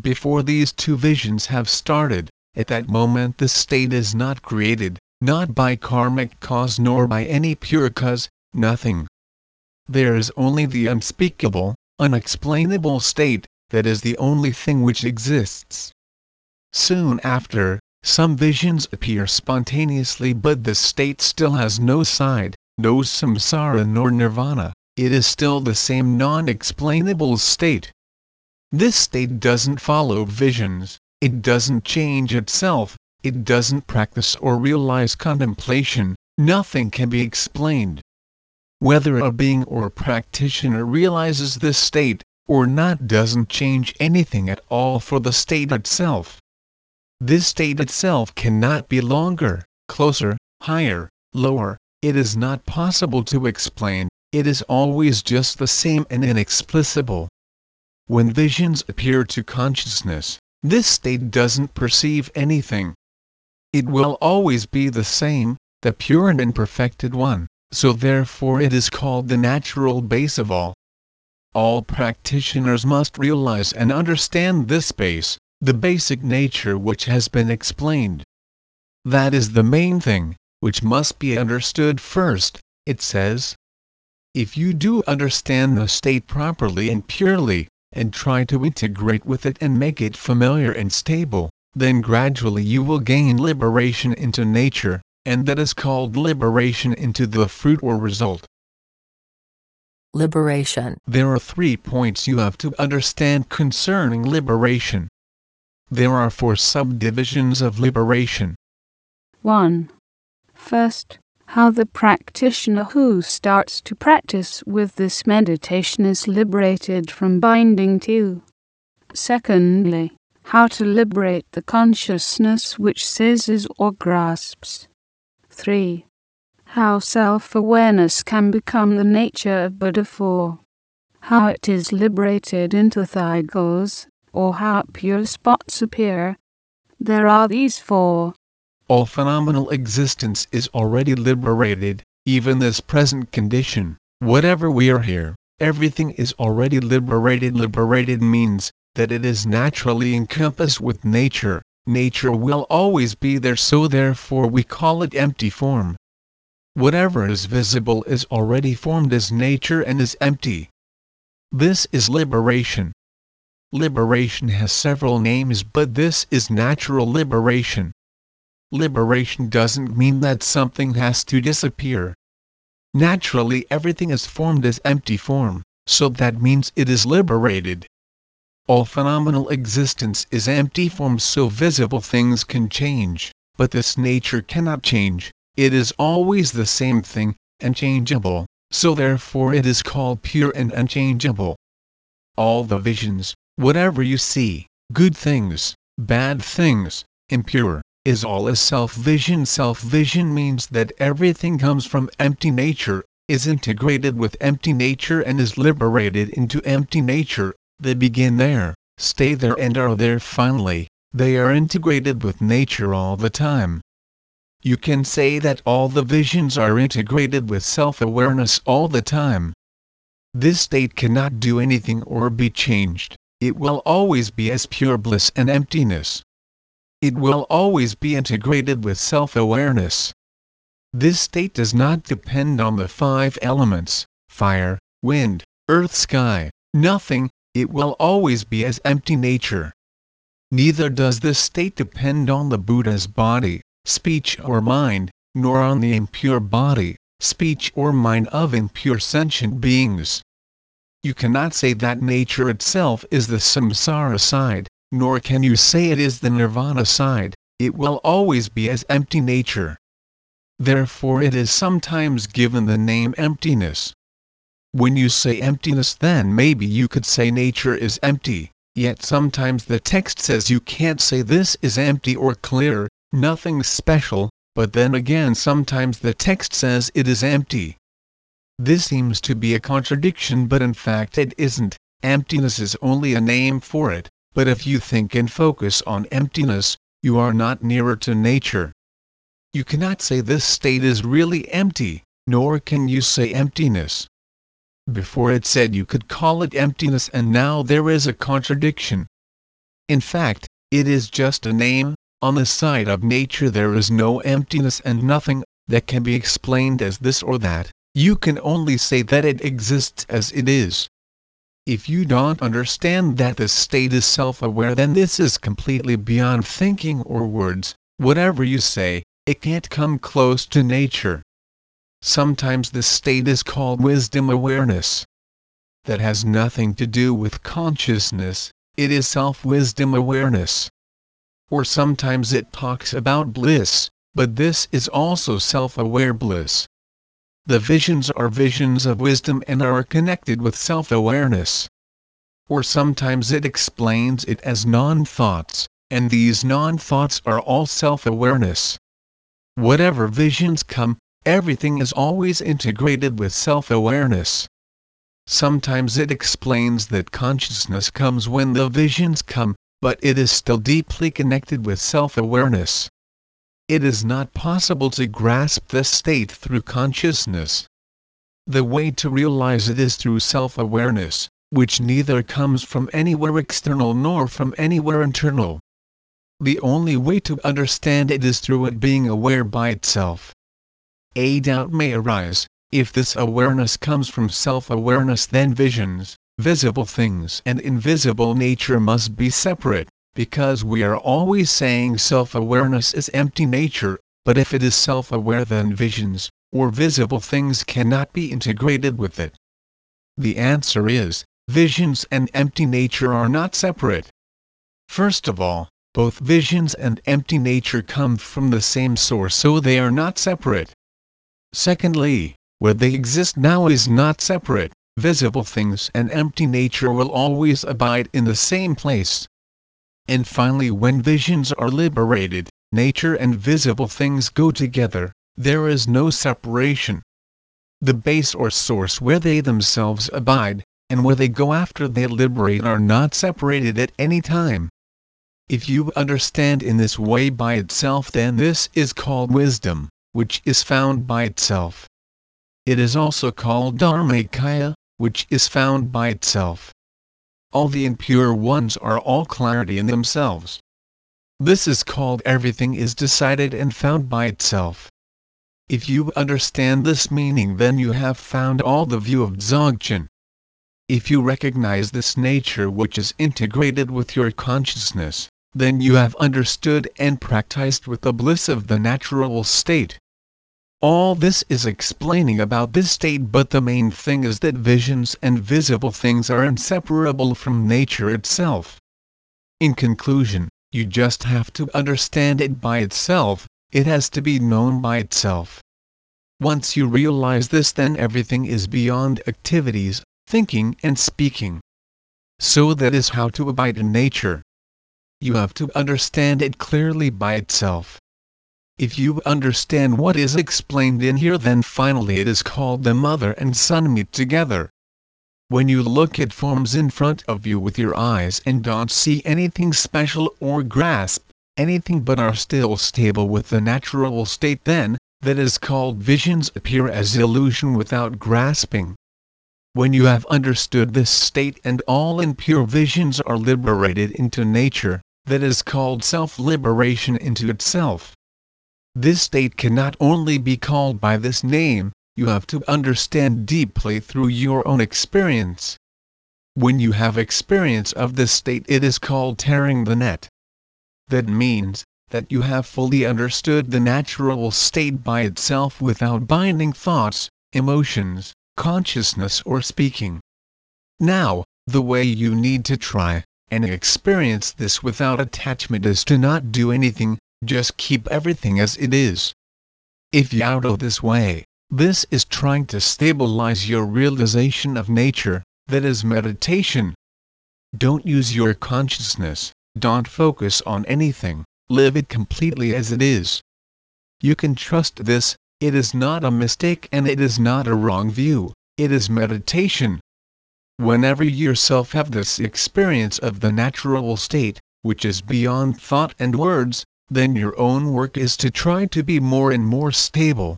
Before these two visions have started, at that moment the state is not created, not by karmic cause nor by any pure cause, nothing. There is only the unspeakable, unexplainable state, that is the only thing which exists. Soon after, some visions appear spontaneously but this state still has no side, no samsara nor nirvana, it is still the same non-explainable state. This state doesn't follow visions, it doesn't change itself, it doesn't practice or realize contemplation, nothing can be explained. Whether a being or a practitioner realizes this state, or not doesn't change anything at all for the state itself. This state itself cannot be longer, closer, higher, lower, it is not possible to explain, it is always just the same and inexplicable. When visions appear to consciousness, this state doesn't perceive anything, it will always be the same, the pure and perfected one, so therefore it is called the natural base of all. All practitioners must realize and understand this base, the basic nature which has been explained. That is the main thing, which must be understood first, it says. If you do understand the state properly and purely, and try to integrate with it and make it familiar and stable, then gradually you will gain liberation into nature, and that is called liberation into the fruit or result. Liberation. There are three points you have to understand concerning liberation. There are four subdivisions of liberation. 1. First, how the practitioner who starts to practice with this meditation is liberated from binding to. Secondly, how to liberate the consciousness which seizes or grasps. 3. How self awareness can become the nature of Buddha 4. How it is liberated into thigles, or how pure spots appear. There are these four. All phenomenal existence is already liberated, even this present condition, whatever we are here, everything is already liberated. Liberated means that it is naturally encompassed with nature, nature will always be there so therefore we call it empty form. Whatever is visible is already formed as nature and is empty. This is liberation. Liberation has several names but this is natural liberation. Liberation doesn't mean that something has to disappear. Naturally everything is formed as empty form, so that means it is liberated. All phenomenal existence is empty form so visible things can change, but this nature cannot change, it is always the same thing, unchangeable, so therefore it is called pure and unchangeable. All the visions, whatever you see, good things, bad things, impure, is all a self-vision. Self-vision means that everything comes from empty nature, is integrated with empty nature and is liberated into empty nature, they begin there, stay there and are there finally, they are integrated with nature all the time. You can say that all the visions are integrated with self-awareness all the time. This state cannot do anything or be changed, it will always be as pure bliss and emptiness. It will always be integrated with self-awareness. This state does not depend on the five elements, fire, wind, earth, sky, nothing, it will always be as empty nature. Neither does this state depend on the Buddha's body, speech or mind, nor on the impure body, speech or mind of impure sentient beings. You cannot say that nature itself is the samsara side, nor can you say it is the nirvana side, it will always be as empty nature. Therefore it is sometimes given the name emptiness. When you say emptiness then maybe you could say nature is empty, yet sometimes the text says you can't say this is empty or clear, nothing special, but then again sometimes the text says it is empty. This seems to be a contradiction but in fact it isn't, emptiness is only a name for it, but if you think and focus on emptiness, you are not nearer to nature. You cannot say this state is really empty, nor can you say emptiness. Before it said you could call it emptiness and now there is a contradiction. In fact, it is just a name, on the side of nature there is no emptiness and nothing that can be explained as this or that, you can only say that it exists as it is. If you don't understand that this state is self-aware then this is completely beyond thinking or words, whatever you say, it can't come close to nature. Sometimes this state is called wisdom awareness. That has nothing to do with consciousness, it is self-wisdom awareness. Or sometimes it talks about bliss, but this is also self-aware bliss. The visions are visions of wisdom and are connected with self-awareness. Or sometimes it explains it as non-thoughts, and these non-thoughts are all self-awareness. Whatever visions come, everything is always integrated with self-awareness. Sometimes it explains that consciousness comes when the visions come, but it is still deeply connected with self-awareness. It is not possible to grasp this state through consciousness. The way to realize it is through self-awareness, which neither comes from anywhere external nor from anywhere internal. The only way to understand it is through it being aware by itself. A doubt may arise, if this awareness comes from self-awareness then visions, visible things and invisible nature must be separate, because we are always saying self-awareness is empty nature, but if it is self-aware then visions, or visible things cannot be integrated with it. The answer is, visions and empty nature are not separate. First of all, both visions and empty nature come from the same source so they are not separate. Secondly, where they exist now is not separate, visible things and empty nature will always abide in the same place. And finally when visions are liberated, nature and visible things go together, there is no separation. The base or source where they themselves abide, and where they go after they liberate are not separated at any time. If you understand in this way by itself then this is called wisdom, which is found by itself. It is also called Dharmakaya, which is found by itself. All the impure ones are all clarity in themselves. This is called everything is decided and found by itself. If you understand this meaning then you have found all the view of Dzogchen. If you recognize this nature which is integrated with your consciousness, then you have understood and practiced with the bliss of the natural state. All this is explaining about this state but the main thing is that visions and visible things are inseparable from nature itself. In conclusion, you just have to understand it by itself, it has to be known by itself. Once you realize this then everything is beyond activities, thinking and speaking. So that is how to abide in nature you have to understand it clearly by itself. If you understand what is explained in here then finally it is called the mother and son meet together. When you look at forms in front of you with your eyes and don't see anything special or grasp anything but are still stable with the natural state then, that is called visions appear as illusion without grasping. When you have understood this state and all impure visions are liberated into nature, that is called self-liberation into itself. This state cannot only be called by this name, you have to understand deeply through your own experience. When you have experience of this state it is called tearing the net. That means, that you have fully understood the natural state by itself without binding thoughts, emotions, consciousness or speaking. Now, the way you need to try and experience this without attachment is to not do anything, just keep everything as it is. If you out of this way, this is trying to stabilize your realization of nature, that is meditation. Don't use your consciousness, don't focus on anything, live it completely as it is. You can trust this, it is not a mistake and it is not a wrong view, it is meditation. Whenever you yourself have this experience of the natural state, which is beyond thought and words, then your own work is to try to be more and more stable.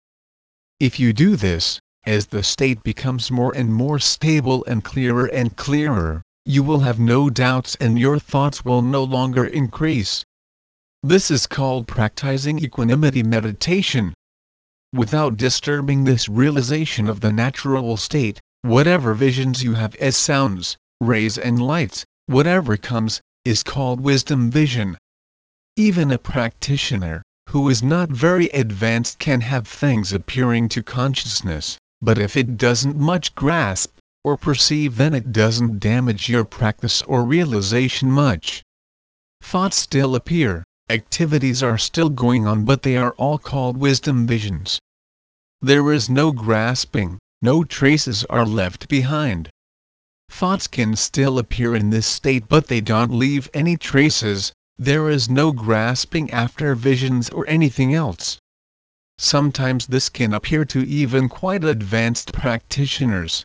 If you do this, as the state becomes more and more stable and clearer and clearer, you will have no doubts and your thoughts will no longer increase. This is called practicing equanimity meditation without disturbing this realization of the natural state, whatever visions you have as sounds, rays and lights, whatever comes, is called wisdom vision. Even a practitioner, who is not very advanced can have things appearing to consciousness, but if it doesn't much grasp, or perceive then it doesn't damage your practice or realization much. Thoughts still appear, activities are still going on but they are all called wisdom visions. There is no grasping, no traces are left behind. Thoughts can still appear in this state but they don't leave any traces, there is no grasping after visions or anything else. Sometimes this can appear to even quite advanced practitioners.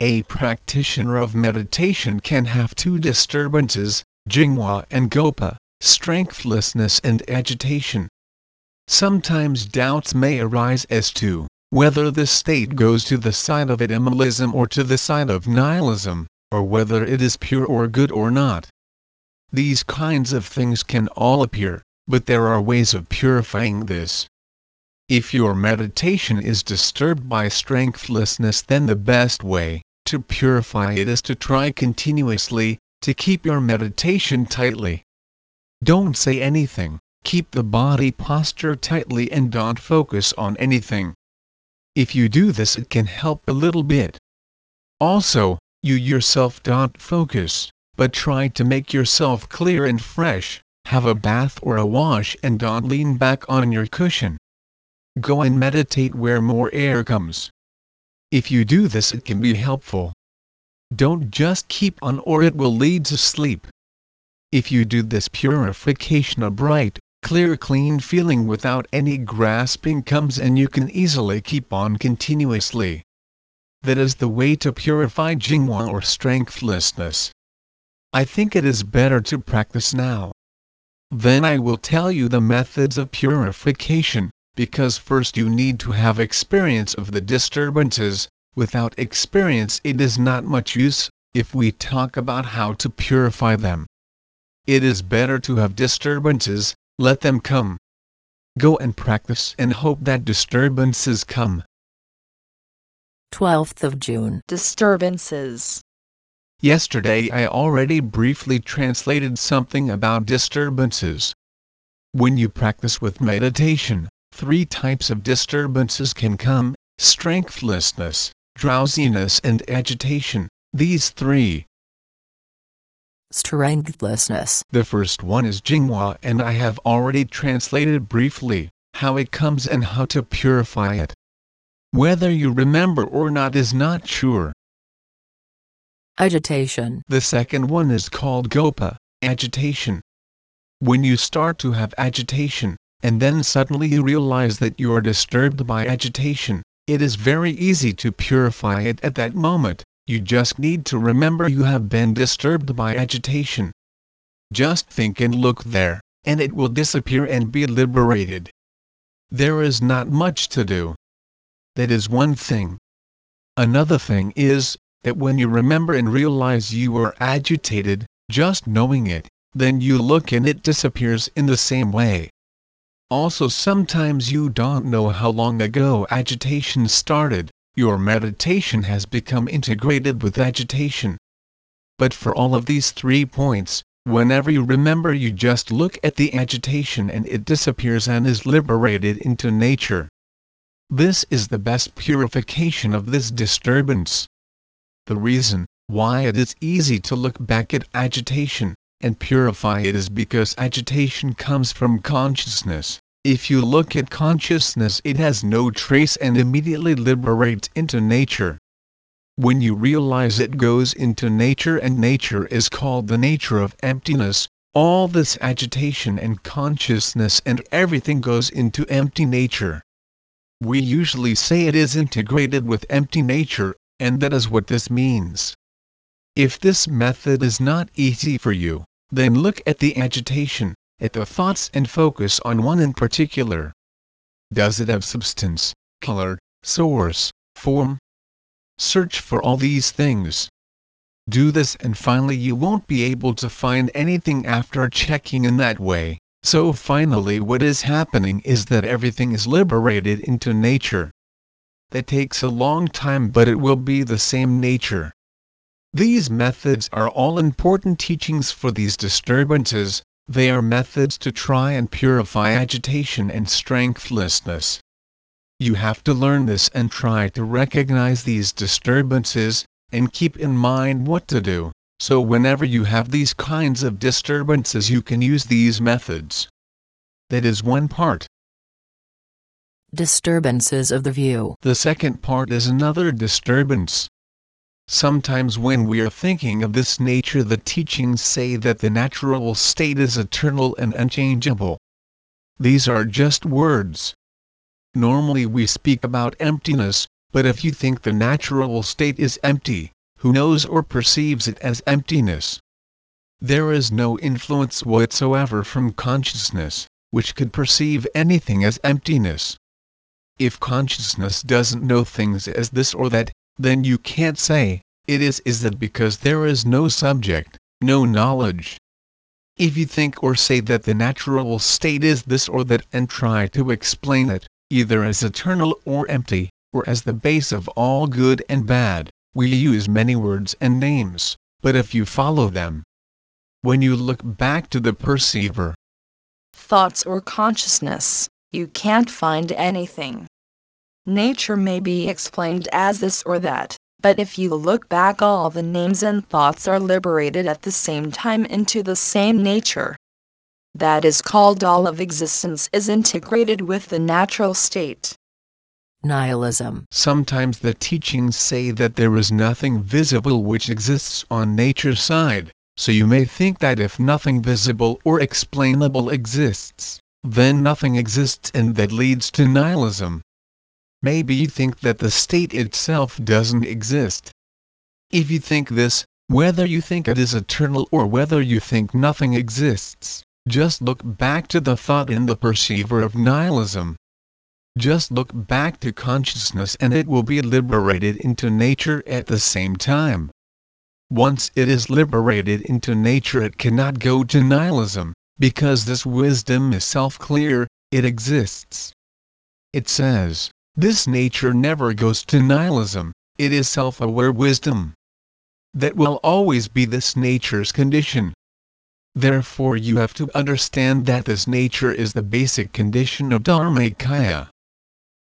A practitioner of meditation can have two disturbances, jingwa and gopa strengthlessness and agitation. Sometimes doubts may arise as to whether this state goes to the side of eternalism or to the side of nihilism, or whether it is pure or good or not. These kinds of things can all appear, but there are ways of purifying this. If your meditation is disturbed by strengthlessness then the best way to purify it is to try continuously, to keep your meditation tightly. Don't say anything, keep the body posture tightly and don't focus on anything. If you do this it can help a little bit. Also, you yourself don't focus, but try to make yourself clear and fresh, have a bath or a wash and don't lean back on your cushion. Go and meditate where more air comes. If you do this it can be helpful. Don't just keep on or it will lead to sleep. If you do this purification a bright, clear clean feeling without any grasping comes and you can easily keep on continuously. That is the way to purify jingwa or strengthlessness. I think it is better to practice now. Then I will tell you the methods of purification, because first you need to have experience of the disturbances, without experience it is not much use, if we talk about how to purify them. It is better to have disturbances, let them come. Go and practice and hope that disturbances come. 12th of June. Disturbances. Yesterday I already briefly translated something about disturbances. When you practice with meditation, three types of disturbances can come strengthlessness, drowsiness, and agitation. These three Strengthlessness. The first one is Jingwa and I have already translated briefly how it comes and how to purify it. Whether you remember or not is not sure. Agitation. The second one is called Gopa, agitation. When you start to have agitation, and then suddenly you realize that you are disturbed by agitation, it is very easy to purify it at that moment. You just need to remember you have been disturbed by agitation. Just think and look there, and it will disappear and be liberated. There is not much to do. That is one thing. Another thing is, that when you remember and realize you are agitated, just knowing it, then you look and it disappears in the same way. Also sometimes you don't know how long ago agitation started, your meditation has become integrated with agitation. But for all of these three points, whenever you remember you just look at the agitation and it disappears and is liberated into nature. This is the best purification of this disturbance. The reason why it is easy to look back at agitation and purify it is because agitation comes from consciousness. If you look at consciousness, it has no trace and immediately liberates into nature. When you realize it goes into nature and nature is called the nature of emptiness, all this agitation and consciousness and everything goes into empty nature. We usually say it is integrated with empty nature, and that is what this means. If this method is not easy for you, then look at the agitation, at the thoughts and focus on one in particular. Does it have substance, color, source, form? Search for all these things. Do this and finally you won't be able to find anything after checking in that way. So finally what is happening is that everything is liberated into nature. That takes a long time but it will be the same nature. These methods are all important teachings for these disturbances, they are methods to try and purify agitation and strengthlessness. You have to learn this and try to recognize these disturbances, and keep in mind what to do, so whenever you have these kinds of disturbances you can use these methods. That is one part. Disturbances of the view. The second part is another disturbance. Sometimes when we are thinking of this nature the teachings say that the natural state is eternal and unchangeable. These are just words. Normally we speak about emptiness, but if you think the natural state is empty, who knows or perceives it as emptiness? There is no influence whatsoever from consciousness, which could perceive anything as emptiness. If consciousness doesn't know things as this or that, then you can't say, it is is that because there is no subject, no knowledge. If you think or say that the natural state is this or that and try to explain it, either as eternal or empty, or as the base of all good and bad, we use many words and names, but if you follow them, when you look back to the perceiver, thoughts or consciousness, you can't find anything. Nature may be explained as this or that, but if you look back all the names and thoughts are liberated at the same time into the same nature. That is called all of existence is integrated with the natural state. Nihilism. Sometimes the teachings say that there is nothing visible which exists on nature's side, so you may think that if nothing visible or explainable exists, then nothing exists and that leads to nihilism. Maybe you think that the state itself doesn't exist. If you think this, whether you think it is eternal or whether you think nothing exists, just look back to the thought in the perceiver of nihilism. Just look back to consciousness and it will be liberated into nature at the same time. Once it is liberated into nature it cannot go to nihilism, because this wisdom is self-clear, it exists. It says, this nature never goes to nihilism, it is self-aware wisdom. That will always be this nature's condition. Therefore you have to understand that this nature is the basic condition of Dharmakaya.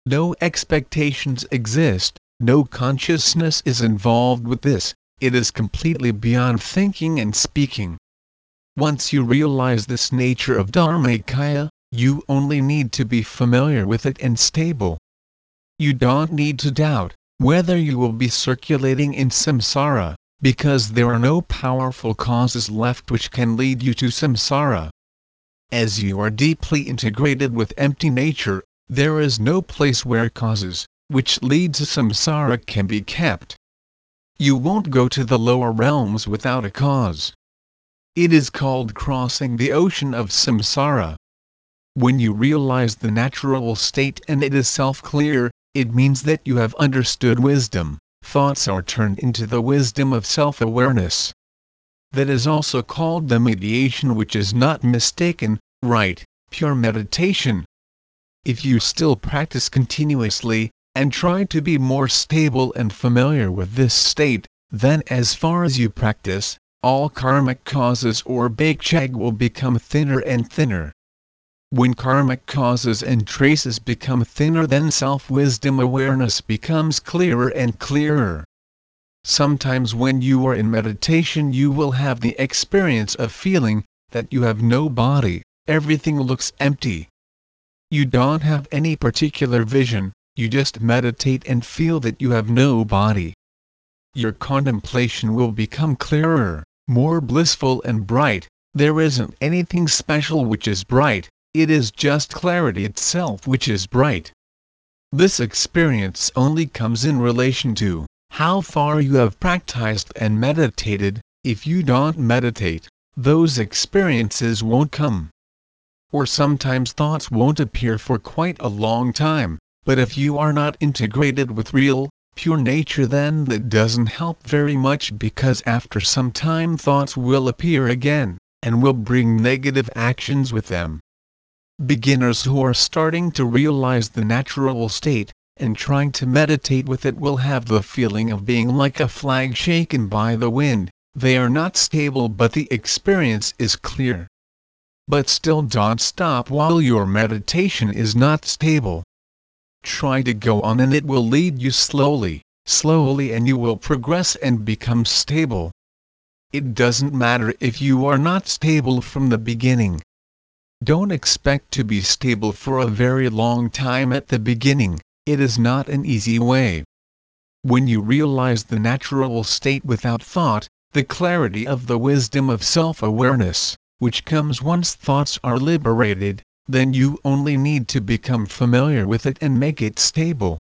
No expectations exist, no consciousness is involved with this, it is completely beyond thinking and speaking. Once you realize this nature of Dharmakaya, you only need to be familiar with it and stable. You don't need to doubt whether you will be circulating in samsara, because there are no powerful causes left which can lead you to samsara. As you are deeply integrated with empty nature, there is no place where causes, which lead to samsara can be kept. You won't go to the lower realms without a cause. It is called crossing the ocean of samsara. When you realize the natural state and it is self-clear, it means that you have understood wisdom, thoughts are turned into the wisdom of self-awareness. That is also called the mediation which is not mistaken, right, pure meditation. If you still practice continuously, and try to be more stable and familiar with this state, then as far as you practice, all karmic causes or bakchag will become thinner and thinner. When karmic causes and traces become thinner then self-wisdom awareness becomes clearer and clearer. Sometimes when you are in meditation you will have the experience of feeling that you have no body, everything looks empty. You don't have any particular vision, you just meditate and feel that you have no body. Your contemplation will become clearer, more blissful and bright, there isn't anything special which is bright, it is just clarity itself which is bright. This experience only comes in relation to how far you have practiced and meditated, if you don't meditate, those experiences won't come. Or sometimes thoughts won't appear for quite a long time, but if you are not integrated with real, pure nature then that doesn't help very much because after some time thoughts will appear again, and will bring negative actions with them. Beginners who are starting to realize the natural state, and trying to meditate with it will have the feeling of being like a flag shaken by the wind, they are not stable but the experience is clear. But still don't stop while your meditation is not stable try to go on and it will lead you slowly, slowly and you will progress and become stable. It doesn't matter if you are not stable from the beginning. Don't expect to be stable for a very long time at the beginning, it is not an easy way. When you realize the natural state without thought, the clarity of the wisdom of self-awareness, which comes once thoughts are liberated, then you only need to become familiar with it and make it stable.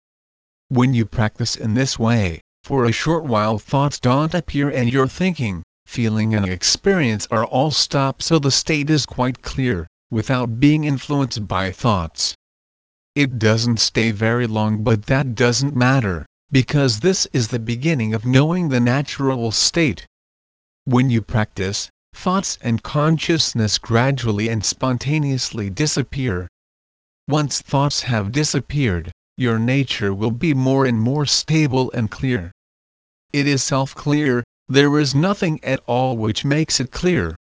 When you practice in this way, for a short while thoughts don't appear and your thinking, feeling and experience are all stopped so the state is quite clear, without being influenced by thoughts. It doesn't stay very long but that doesn't matter, because this is the beginning of knowing the natural state. When you practice, thoughts and consciousness gradually and spontaneously disappear. Once thoughts have disappeared, your nature will be more and more stable and clear. It is self-clear, there is nothing at all which makes it clear.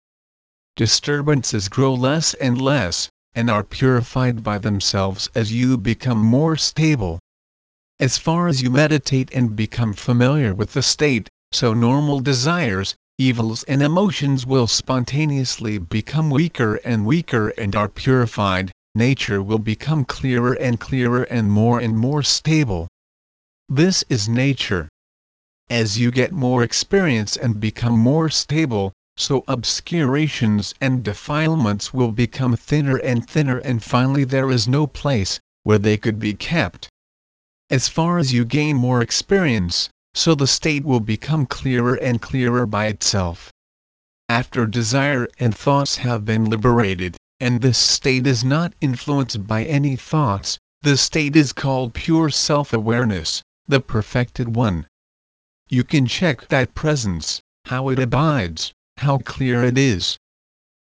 Disturbances grow less and less, and are purified by themselves as you become more stable. As far as you meditate and become familiar with the state, so normal desires, evils and emotions will spontaneously become weaker and weaker and are purified, nature will become clearer and clearer and more and more stable. This is nature. As you get more experience and become more stable, so obscurations and defilements will become thinner and thinner and finally there is no place where they could be kept. As far as you gain more experience, so the state will become clearer and clearer by itself. After desire and thoughts have been liberated, and this state is not influenced by any thoughts, the state is called pure self-awareness, the perfected one. You can check that presence, how it abides, how clear it is.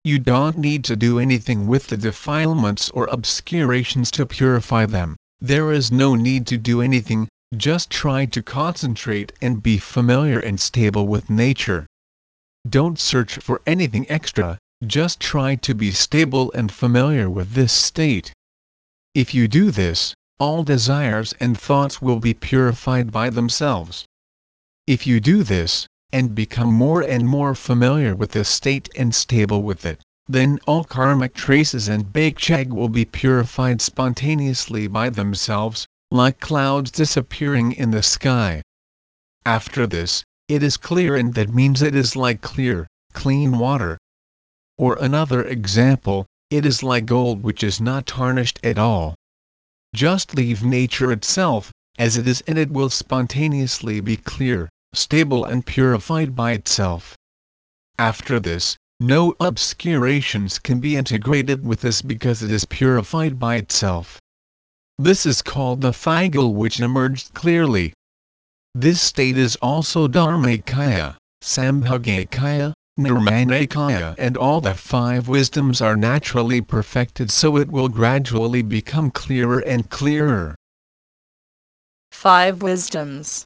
You don't need to do anything with the defilements or obscurations to purify them, there is no need to do anything, just try to concentrate and be familiar and stable with nature. Don't search for anything extra, just try to be stable and familiar with this state. If you do this, all desires and thoughts will be purified by themselves. If you do this, and become more and more familiar with this state and stable with it, then all karmic traces and bakchag will be purified spontaneously by themselves, like clouds disappearing in the sky. After this, it is clear and that means it is like clear, clean water. Or another example, it is like gold which is not tarnished at all. Just leave nature itself, as it is and it will spontaneously be clear, stable and purified by itself. After this, no obscurations can be integrated with this because it is purified by itself. This is called the thigle which emerged clearly. This state is also Dharmakaya, Sambhogakaya, Nirmanakaya and all the five wisdoms are naturally perfected so it will gradually become clearer and clearer. Five wisdoms.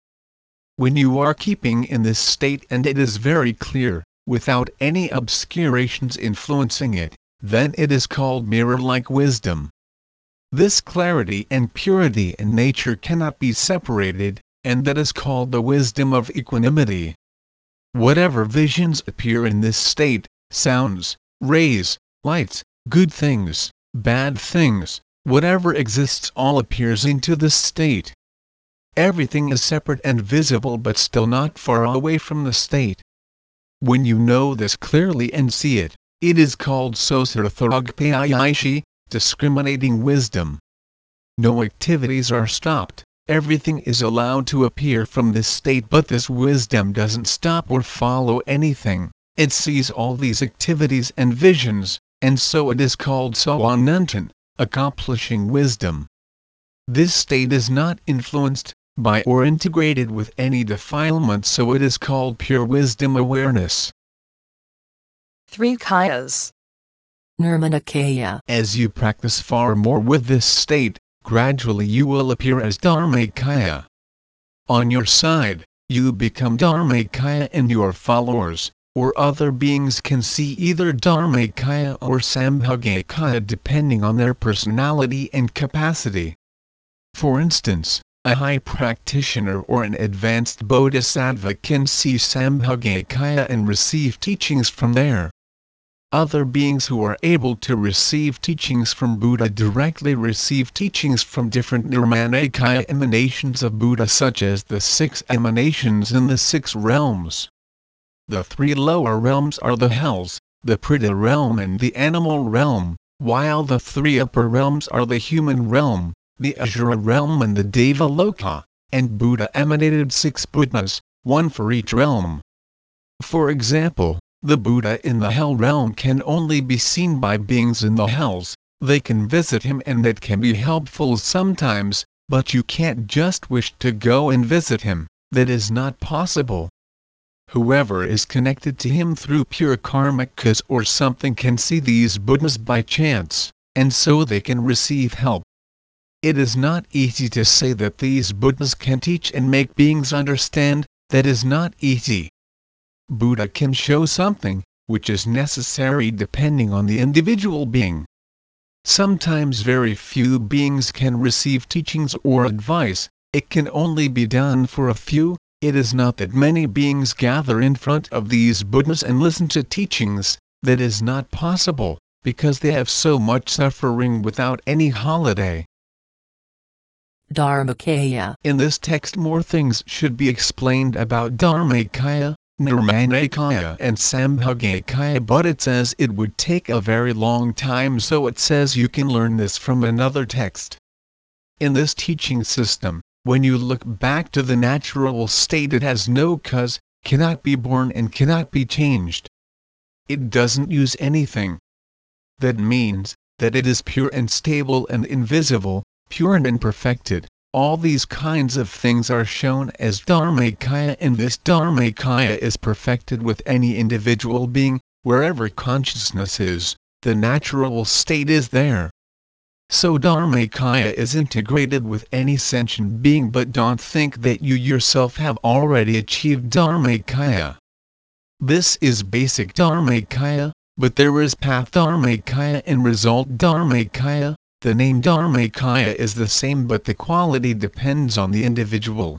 When you are keeping in this state and it is very clear, without any obscurations influencing it, then it is called mirror-like wisdom. This clarity and purity in nature cannot be separated, and that is called the wisdom of equanimity. Whatever visions appear in this state, sounds, rays, lights, good things, bad things, whatever exists all appears into this state. Everything is separate and visible but still not far away from the state. When you know this clearly and see it, it is called Sosarthoragpayaishi, discriminating wisdom. No activities are stopped, everything is allowed to appear from this state but this wisdom doesn't stop or follow anything, it sees all these activities and visions, and so it is called Sawanantan, accomplishing wisdom. This state is not influenced by or integrated with any defilement so it is called pure wisdom awareness. Three kayas. Nirmanakaya. As you practice far more with this state, gradually you will appear as Dharmakaya. On your side, you become Dharmakaya and your followers, or other beings can see either Dharmakaya or Sambhogakaya depending on their personality and capacity. For instance, a high practitioner or an advanced bodhisattva can see Sambhogakaya and receive teachings from there. Other beings who are able to receive teachings from Buddha directly receive teachings from different Nirmanakaya emanations of Buddha such as the six emanations in the six realms. The three lower realms are the hells, the Preta realm and the animal realm, while the three upper realms are the human realm, the Asura realm and the Deva Loka, and Buddha emanated six Buddhas, one for each realm. For example, the Buddha in the hell realm can only be seen by beings in the hells, they can visit him and that can be helpful sometimes, but you can't just wish to go and visit him, that is not possible. Whoever is connected to him through pure karmic cause or something can see these Buddhas by chance, and so they can receive help. It is not easy to say that these Buddhas can teach and make beings understand, that is not easy. Buddha can show something, which is necessary depending on the individual being. Sometimes very few beings can receive teachings or advice, it can only be done for a few, it is not that many beings gather in front of these Buddhas and listen to teachings, that is not possible, because they have so much suffering without any holiday. Dharmakaya. In this text more things should be explained about Dharmakaya, Nirmanakaya and Sambhogakaya but it says it would take a very long time so it says you can learn this from another text. In this teaching system, when you look back to the natural state it has no cause, cannot be born and cannot be changed. It doesn't use anything. That means, that it is pure and stable and invisible, pure and perfected. All these kinds of things are shown as Dharmakaya and this Dharmakaya is perfected with any individual being, wherever consciousness is, the natural state is there. So Dharmakaya is integrated with any sentient being but don't think that you yourself have already achieved Dharmakaya. This is basic Dharmakaya, but there is path Dharmakaya and result Dharmakaya, the name Dharmakaya is the same but the quality depends on the individual.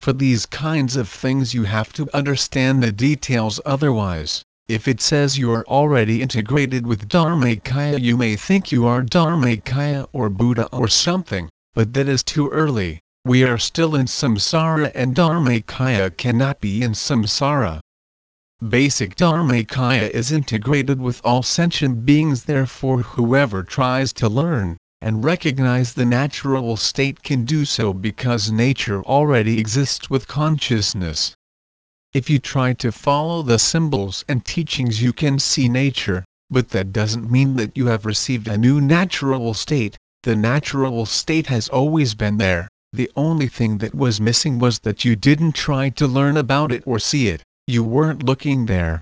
For these kinds of things you have to understand the details otherwise, if it says you are already integrated with Dharmakaya you may think you are Dharmakaya or Buddha or something, but that is too early, we are still in samsara and Dharmakaya cannot be in samsara. Basic Dharmakaya is integrated with all sentient beings therefore whoever tries to learn and recognize the natural state can do so because nature already exists with consciousness. If you try to follow the symbols and teachings you can see nature, but that doesn't mean that you have received a new natural state, the natural state has always been there, the only thing that was missing was that you didn't try to learn about it or see it, you weren't looking there.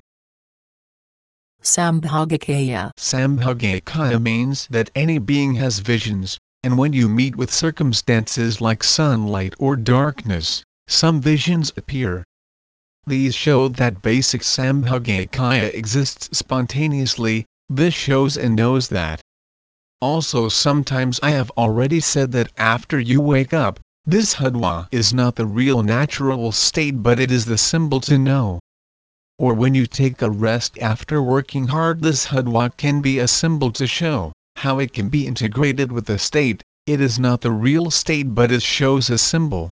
Sambhogakaya. Sambhogakaya means that any being has visions, and when you meet with circumstances like sunlight or darkness, some visions appear. These show that basic Sambhogakaya exists spontaneously, this shows and knows that. Also sometimes I have already said that after you wake up, this Hadwa is not the real natural state but it is the symbol to know. Or when you take a rest after working hard this Hadwa can be a symbol to show how it can be integrated with the state, it is not the real state but it shows a symbol.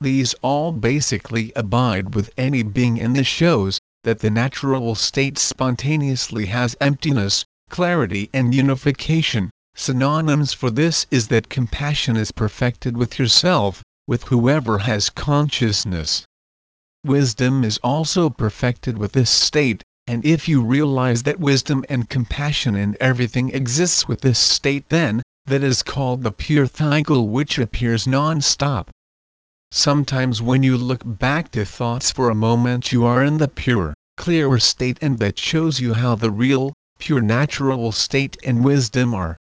These all basically abide with any being and this shows that the natural state spontaneously has emptiness, clarity and unification. Synonyms for this is that compassion is perfected with yourself, with whoever has consciousness. Wisdom is also perfected with this state, and if you realize that wisdom and compassion and everything exists with this state then, that is called the pure cycle which appears non-stop. Sometimes when you look back to thoughts for a moment you are in the pure, clearer state and that shows you how the real, pure natural state and wisdom are.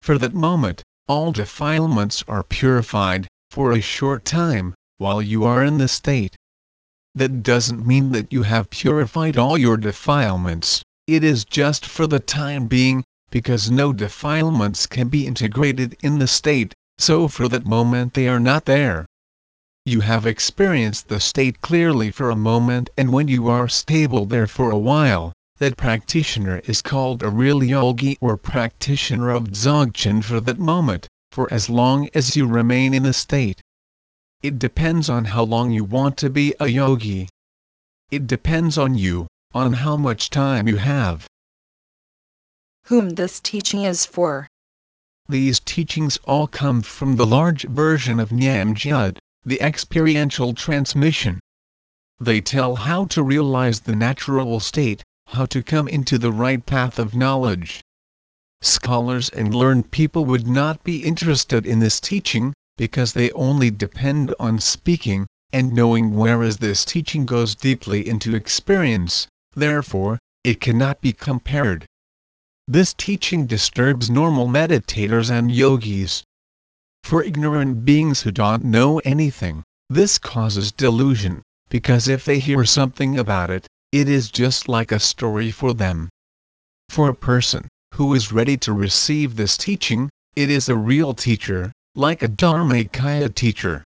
For that moment, all defilements are purified, for a short time, while you are in this state. That doesn't mean that you have purified all your defilements, it is just for the time being, because no defilements can be integrated in the state, so for that moment they are not there. You have experienced the state clearly for a moment and when you are stable there for a while, that practitioner is called a real yogi or practitioner of Dzogchen for that moment, for as long as you remain in the state. It depends on how long you want to be a yogi. It depends on you, on how much time you have. Whom this teaching is for. These teachings all come from the large version of Nyamjud, the experiential transmission. They tell how to realize the natural state, how to come into the right path of knowledge. Scholars and learned people would not be interested in this teaching, because they only depend on speaking and knowing whereas this teaching goes deeply into experience, therefore, it cannot be compared. This teaching disturbs normal meditators and yogis. For ignorant beings who don't know anything, this causes delusion, because if they hear something about it, it is just like a story for them. For a person who is ready to receive this teaching, it is a real teacher, like a Dharmakaya teacher.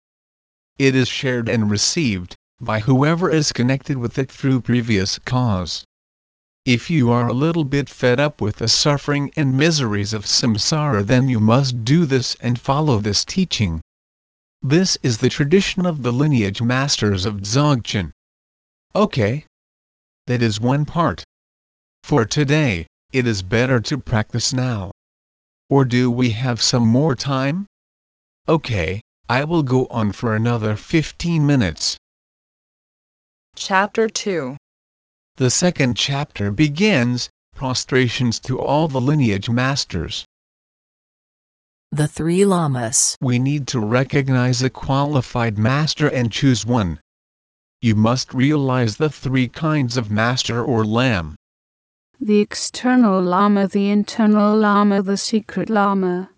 It is shared and received by whoever is connected with it through previous cause. If you are a little bit fed up with the suffering and miseries of samsara then you must do this and follow this teaching. This is the tradition of the lineage masters of Dzogchen. Okay, that is one part. For today, it is better to practice now. Or do we have some more time? Okay, I will go on for another 15 minutes. Chapter 2 The second chapter begins prostrations to all the lineage masters. The three lamas. We need to recognize a qualified master and choose one you must realize the three kinds of master or lama. The external Lama, the internal Lama, the secret Lama.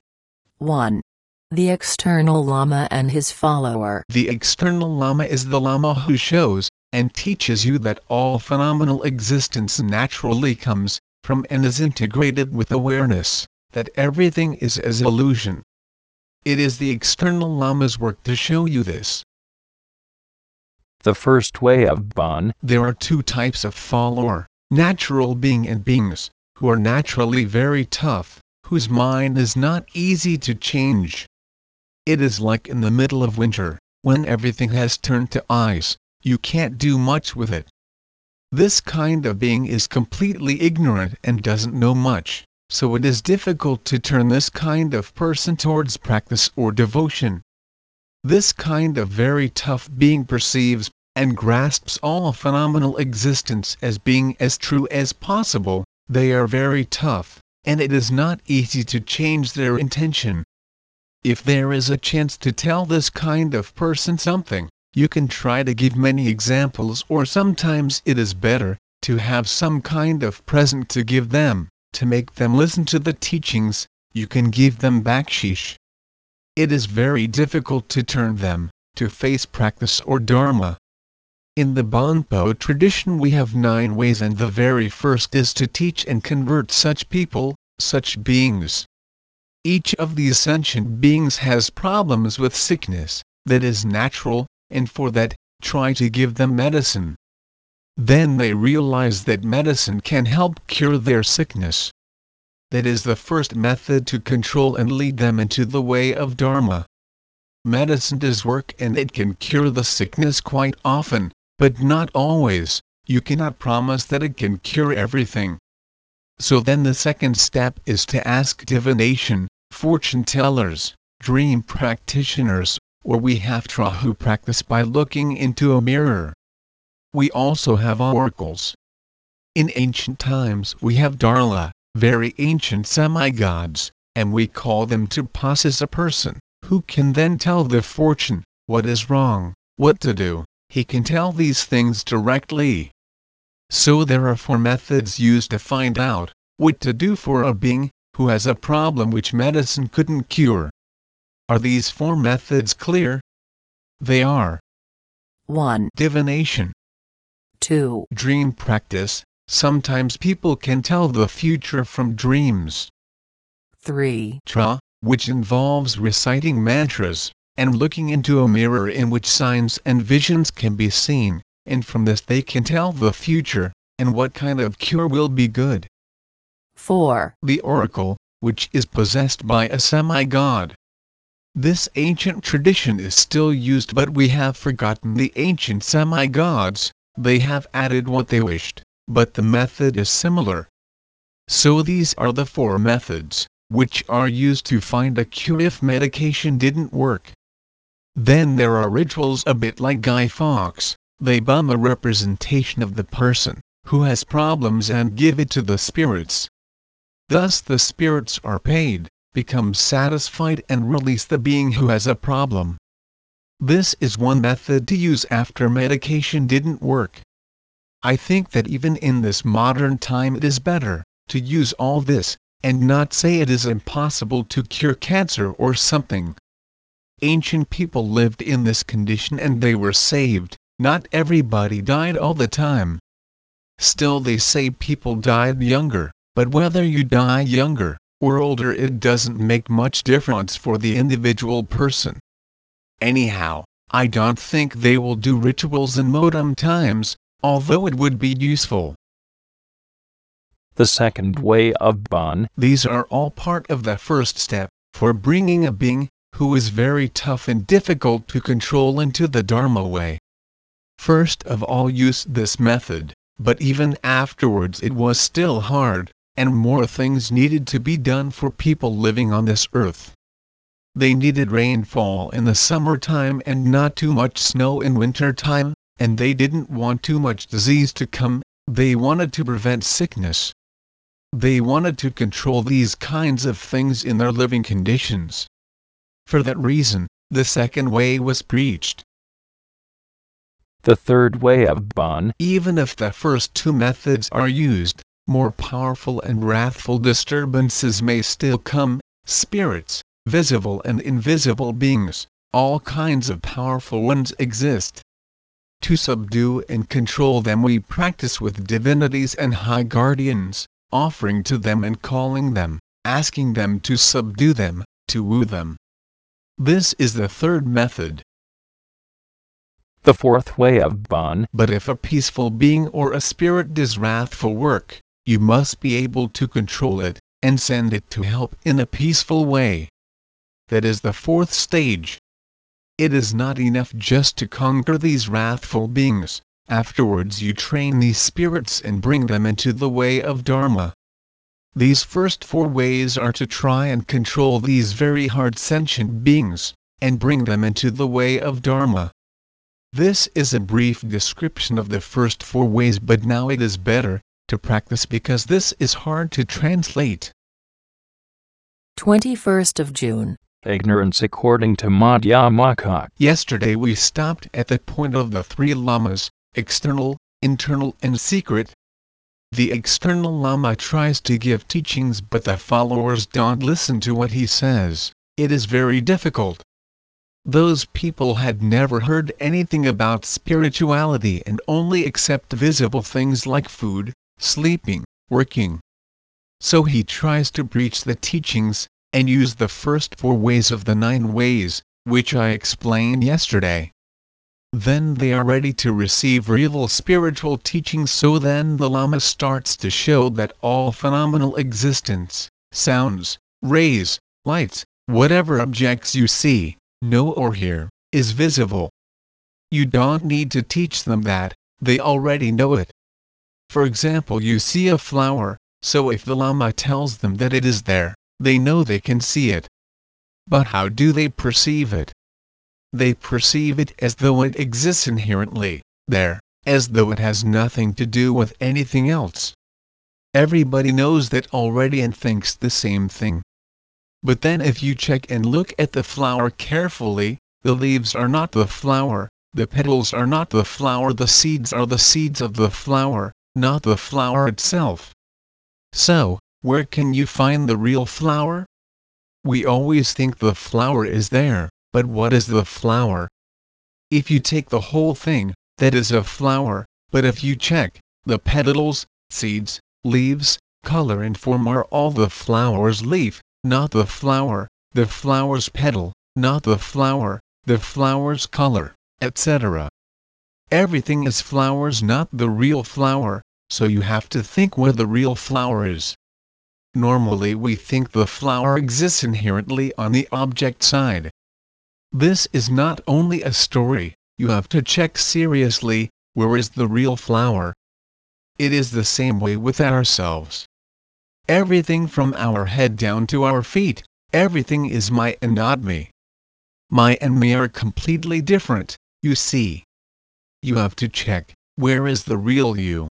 1. The external Lama and his follower. The external Lama is the Lama who shows and teaches you that all phenomenal existence naturally comes from and is integrated with awareness, that everything is as illusion. It is the external Lama's work to show you this the first way of Bon. There are two types of follower, natural being and beings, who are naturally very tough, whose mind is not easy to change. It is like in the middle of winter, when everything has turned to ice, you can't do much with it. This kind of being is completely ignorant and doesn't know much, so it is difficult to turn this kind of person towards practice or devotion. This kind of very tough being perceives and grasps all phenomenal existence as being as true as possible, they are very tough, and it is not easy to change their intention. if there is a chance to tell this kind of person something, you can try to give many examples or sometimes it is better to have some kind of present to give them, to make them listen to the teachings, you can give them bakshish. It is very difficult to turn them to face practice or dharma. In the Bonpo tradition we have nine ways and the very first is to teach and convert such people, such beings. Each of these sentient beings has problems with sickness, that is natural, and for that, try to give them medicine. Then they realize that medicine can help cure their sickness. That is the first method to control and lead them into the way of Dharma. Medicine does work and it can cure the sickness quite often, but not always, you cannot promise that it can cure everything. So then the second step is to ask divination, fortune tellers, dream practitioners, or we have tra who practice by looking into a mirror. We also have oracles. In ancient times we have Darla, very ancient semi-gods, and we call them to possess a person, who can then tell the fortune, what is wrong, what to do, he can tell these things directly. So there are four methods used to find out, what to do for a being, who has a problem which medicine couldn't cure. Are these four methods clear? They are 1, divination, 2, dream practice, sometimes people can tell the future from dreams. 3, Tra, which involves reciting mantras, and looking into a mirror in which signs and visions can be seen, and from this they can tell the future, and what kind of cure will be good. 4, The oracle, which is possessed by a semi-god. This ancient tradition is still used but we have forgotten the ancient semi-gods, they have added what they wished, but the method is similar. So these are the four methods, which are used to find a cure if medication didn't work. Then there are rituals a bit like Guy Fawkes, they bum a representation of the person who has problems and give it to the spirits. Thus the spirits are paid, become satisfied and release the being who has a problem. This is one method to use after medication didn't work. I think that even in this modern time it is better to use all this, and not say it is impossible to cure cancer or something. Ancient people lived in this condition and they were saved, not everybody died all the time. Still they say people died younger, but whether you die younger, or older it doesn't make much difference for the individual person. Anyhow, I don't think they will do rituals in modern times, although it would be useful. The second way of Bon, These are all part of the first step, for bringing a being, who is very tough and difficult to control into the Dharma way. First of all use this method, but even afterwards it was still hard, and more things needed to be done for people living on this earth. They needed rainfall in the summertime and not too much snow in winter time, and they didn't want too much disease to come, they wanted to prevent sickness. They wanted to control these kinds of things in their living conditions. For that reason, the second way was preached. the third way of Bon, Even if the first two methods are used, more powerful and wrathful disturbances may still come, spirits, visible and invisible beings, all kinds of powerful ones exist. To subdue and control them we practice with divinities and high guardians, offering to them and calling them, asking them to subdue them, to woo them. This is the third method. the fourth way of Bon, But if a peaceful being or a spirit does wrathful work, you must be able to control it, and send it to help in a peaceful way. That is the fourth stage. It is not enough just to conquer these wrathful beings, afterwards you train these spirits and bring them into the way of Dharma. These first four ways are to try and control these very hard sentient beings, and bring them into the way of Dharma. This is a brief description of the first four ways but now it is better to practice because this is hard to translate. 21st of June, Ignorance according to Madhyamaka. Yesterday we stopped at the point of the three lamas, external, internal and secret. The external lama tries to give teachings but the followers don't listen to what he says, it is very difficult. Those people had never heard anything about spirituality and only accept visible things like food, sleeping, working. So he tries to preach the teachings, and use the first four ways of the nine ways, which I explained yesterday. Then they are ready to receive real spiritual teachings so then the Lama starts to show that all phenomenal existence, sounds, rays, lights, whatever objects you see, know or hear, is visible. You don't need to teach them that, they already know it. For example you see a flower, so if the Lama tells them that it is there, they know they can see it. But how do they perceive it? They perceive it as though it exists inherently, there, as though it has nothing to do with anything else. Everybody knows that already and thinks the same thing. But then if you check and look at the flower carefully, the leaves are not the flower, the petals are not the flower the seeds are the seeds of the flower, not the flower itself. So, where can you find the real flower? We always think the flower is there, but what is the flower? If you take the whole thing, that is a flower, but if you check, the petals, seeds, leaves, color and form are all the flower's leaf, not the flower, the flower's petal, not the flower, the flower's color, etc. Everything is flowers not the real flower, so you have to think where the real flower is. Normally we think the flower exists inherently on the object side. This is not only a story, you have to check seriously, where is the real flower? It is the same way with ourselves. Everything from our head down to our feet, everything is my and not me. My and me are completely different, you see. You have to check, where is the real you?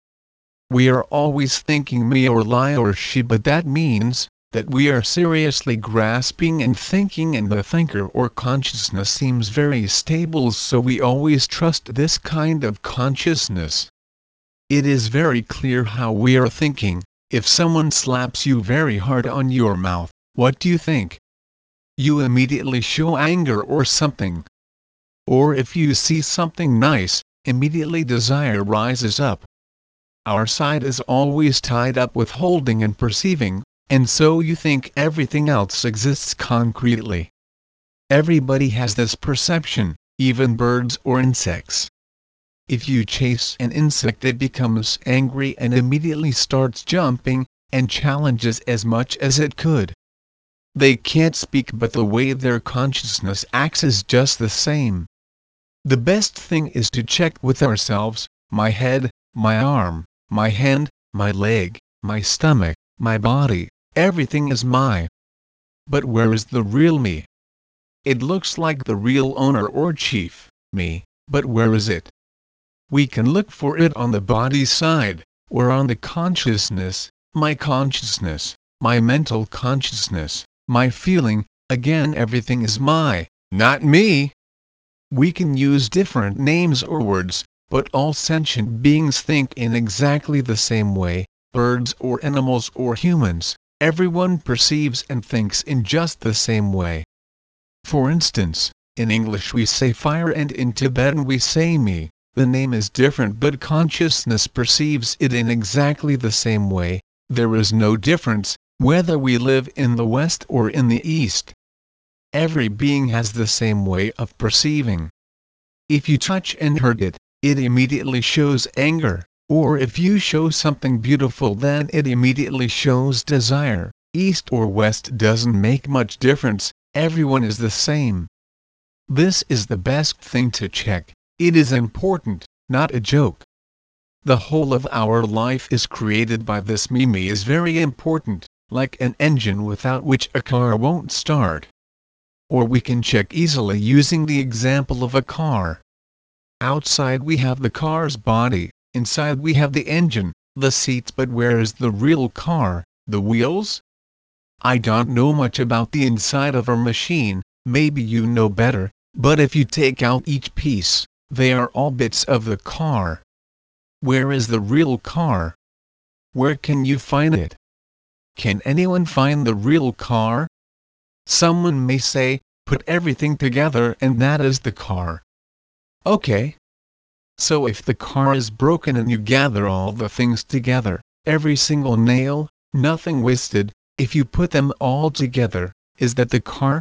We are always thinking me or lie or she but that means, that we are seriously grasping and thinking and the thinker or consciousness seems very stable so we always trust this kind of consciousness. It is very clear how we are thinking, if someone slaps you very hard on your mouth, what do you think? You immediately show anger or something. Or if you see something nice, immediately desire rises up. Our side is always tied up with holding and perceiving, and so you think everything else exists concretely. Everybody has this perception, even birds or insects. If you chase an insect it becomes angry and immediately starts jumping, and challenges as much as it could. They can't speak but the way their consciousness acts is just the same. The best thing is to check with ourselves, my head, my arm, my hand, my leg, my stomach, my body, everything is my. But where is the real me? It looks like the real owner or chief, me, but where is it? We can look for it on the body side, or on the consciousness, my consciousness, my mental consciousness, my feeling, again everything is my, not me. We can use different names or words, but all sentient beings think in exactly the same way, birds or animals or humans, everyone perceives and thinks in just the same way. For instance, in English we say fire and in Tibetan we say me. The name is different but consciousness perceives it in exactly the same way, there is no difference, whether we live in the West or in the East. Every being has the same way of perceiving. If you touch and hurt it, it immediately shows anger, or if you show something beautiful then it immediately shows desire. East or West doesn't make much difference, everyone is the same. This is the best thing to check. It is important, not a joke. The whole of our life is created by this Mimi is very important, like an engine without which a car won't start. Or we can check easily using the example of a car. Outside we have the car's body, inside we have the engine, the seats but where is the real car, the wheels? I don't know much about the inside of a machine, maybe you know better, but if you take out each piece, they are all bits of the car. Where is the real car? Where can you find it? Can anyone find the real car? Someone may say, put everything together and that is the car. Okay. So if the car is broken and you gather all the things together, every single nail, nothing wasted, if you put them all together, is that the car?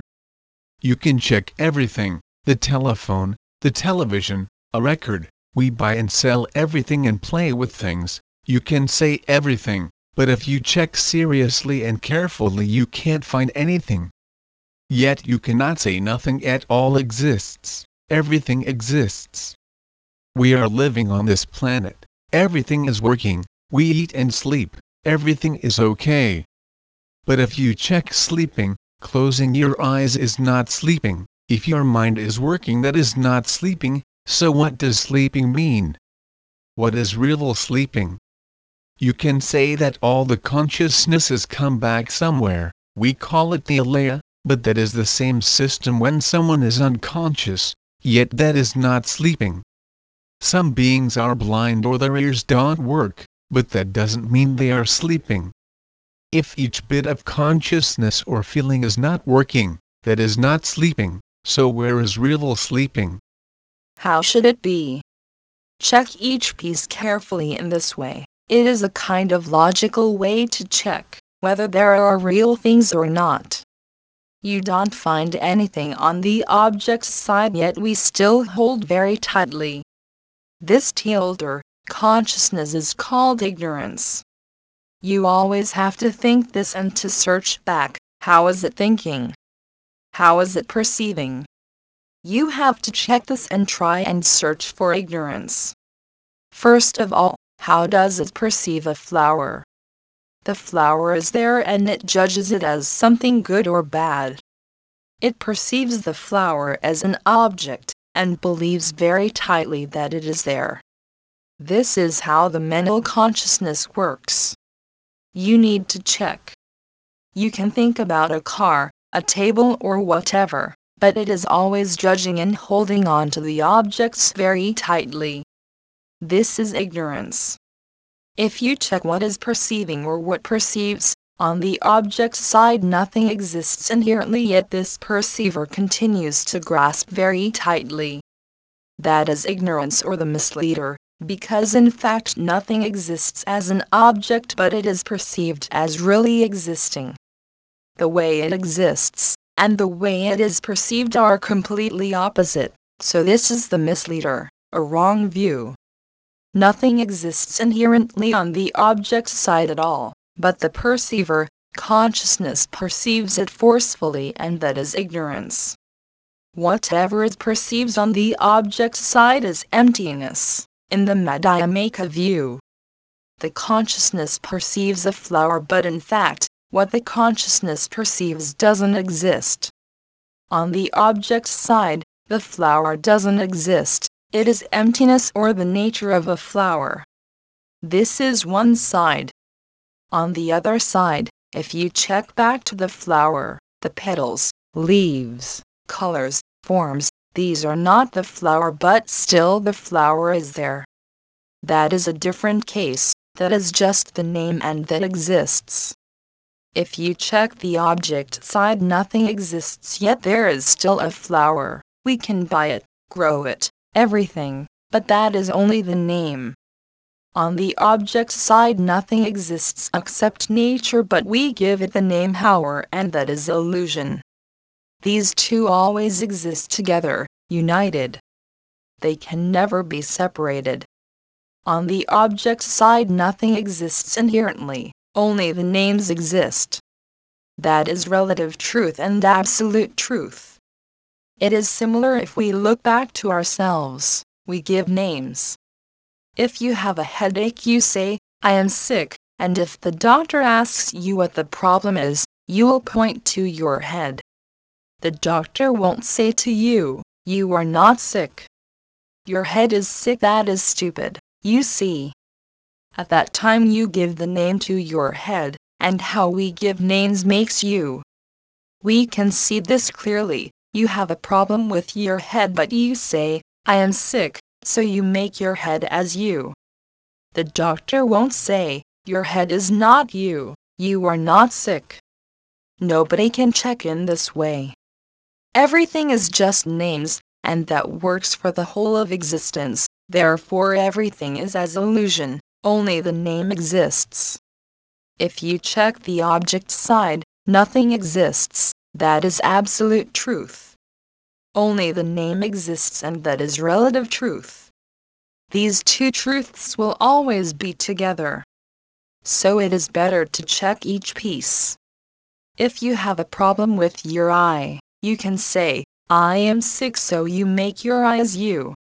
You can check everything, the telephone, the television, a record, we buy and sell everything and play with things, you can say everything, but if you check seriously and carefully you can't find anything. Yet you cannot say nothing at all exists, everything exists. We are living on this planet, everything is working, we eat and sleep, everything is okay. But if you check sleeping, closing your eyes is not sleeping, if your mind is working that is not sleeping, so what does sleeping mean? What is real sleeping? You can say that all the consciousnesses come back somewhere, we call it the alaya, but that is the same system when someone is unconscious, yet that is not sleeping. Some beings are blind or their ears don't work, but that doesn't mean they are sleeping. If each bit of consciousness or feeling is not working, that is not sleeping, so where is real sleeping? How should it be? Check each piece carefully in this way. It is a kind of logical way to check whether there are real things or not. You don't find anything on the object's side yet we still hold very tightly. This tilder, consciousness is called ignorance. You always have to think this and to search back, how is it thinking? How is it perceiving? You have to check this and try and search for ignorance. First of all, how does it perceive a flower? The flower is there and it judges it as something good or bad. It perceives the flower as an object, and believes very tightly that it is there. This is how the mental consciousness works. You need to check. You can think about a car, a table or whatever, but it is always judging and holding on to the objects very tightly. This is ignorance. If you check what is perceiving or what perceives, on the object side nothing exists inherently yet this perceiver continues to grasp very tightly. That is ignorance or the misleader, because in fact nothing exists as an object but it is perceived as really existing. The way it exists, and the way it is perceived are completely opposite, so this is the misleader, a wrong view. Nothing exists inherently on the object side at all, but the perceiver, consciousness perceives it forcefully and that is ignorance. Whatever it perceives on the object side is emptiness, in the Madhyamaka view. The consciousness perceives a flower but in fact, what the consciousness perceives doesn't exist. On the object side, the flower doesn't exist, it is emptiness or the nature of a flower. This is one side. On the other side, if you check back to the flower, the petals, leaves, colors, forms, these are not the flower but still the flower is there. That is a different case, that is just the name and that exists. If you check the object side nothing exists yet there is still a flower, we can buy it, grow it, everything, but that is only the name. On the object side nothing exists except nature but we give it the name Hauer and that is illusion. These two always exist together, united. They can never be separated. On the object side nothing exists inherently, only the names exist. That is relative truth and absolute truth. It is similar if we look back to ourselves, we give names. If you have a headache, you say, I am sick, and if the doctor asks you what the problem is, you will point to your head. The doctor won't say to you, You are not sick. Your head is sick, that is stupid, you see. At that time, you give the name to your head, and how we give names makes you. We can see this clearly. You have a problem with your head, but you say, I am sick, so you make your head as you. The doctor won't say, Your head is not you, you are not sick. Nobody can check in this way. Everything is just names, and that works for the whole of existence, therefore, everything is as illusion, only the name exists. If you check the object side, nothing exists, that is absolute truth. Only the name exists, and that is relative truth. These two truths will always be together. So it is better to check each piece. If you have a problem with your eye, you can say, I am sick, so you make your eyes you.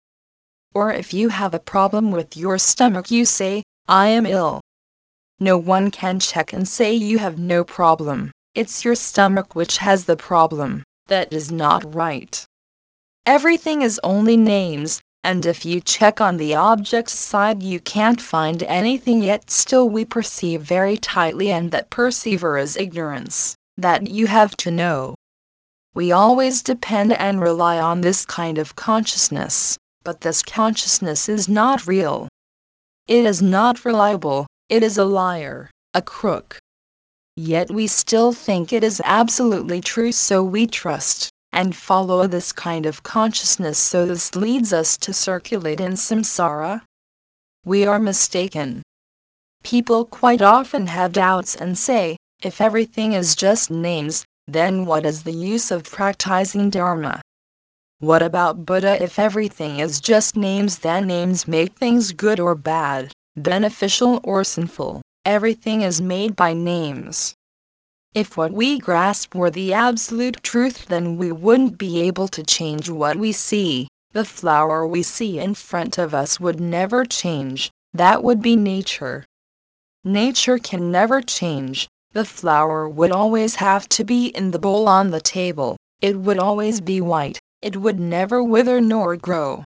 Or if you have a problem with your stomach, you say, I am ill. No one can check and say you have no problem, it's your stomach which has the problem, that is not right. Everything is only names, and if you check on the object side you can't find anything yet still we perceive very tightly and that perceiver is ignorance, that you have to know. We always depend and rely on this kind of consciousness, but this consciousness is not real. It is not reliable, it is a liar, a crook. Yet we still think it is absolutely true, so we trust and follow this kind of consciousness, so this leads us to circulate in samsara. We are mistaken. People quite often have doubts and say, if everything is just names, then what is the use of practicing Dharma? What about Buddha if everything is just names then names make things good or bad? beneficial or sinful, everything is made by names. If what we grasp were the absolute truth, then we wouldn't be able to change what we see. The flower we see in front of us would never change, that would be nature. Nature can never change, the flower would always have to be in the bowl on the table, it would always be white, it would never wither nor grow.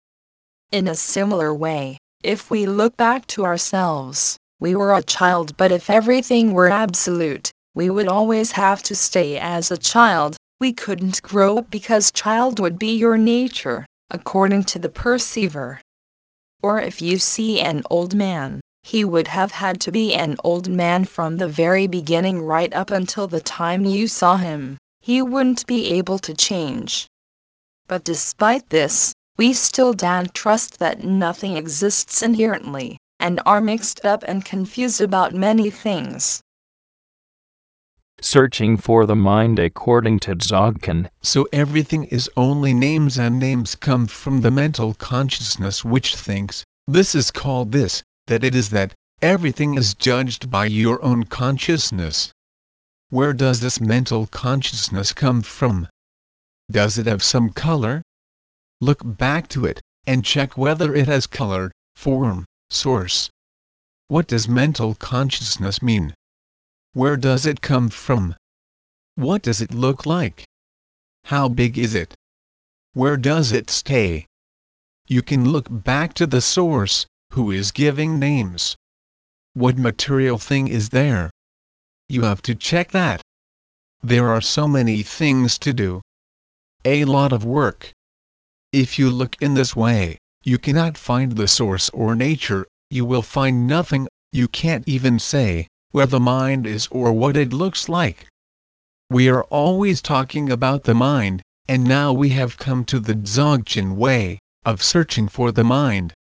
In a similar way, if we look back to ourselves, we were a child, but if everything were absolute, we would always have to stay as a child. We couldn't grow up because child would be your nature, according to the perceiver. Or if you see an old man, he would have had to be an old man from the very beginning right up until the time you saw him. He wouldn't be able to change. But despite this, we still don't trust that nothing exists inherently, and are mixed up and confused about many things. Searching for the mind according to Dzogchen. So everything is only names, and names come from the mental consciousness which thinks, this is called this, that it is that, everything is judged by your own consciousness. Where does this mental consciousness come from? Does it have some color? Look back to it, and check whether it has color, form, source. What does mental consciousness mean? Where does it come from? What does it look like? How big is it? Where does it stay? You can look back to the source, who is giving names. What material thing is there? You have to check that. There are so many things to do. A lot of work. If you look in this way, you cannot find the source or nature, you will find nothing, you can't even say where the mind is or what it looks like. We are always talking about the mind, and now we have come to the Dzogchen way of searching for the mind.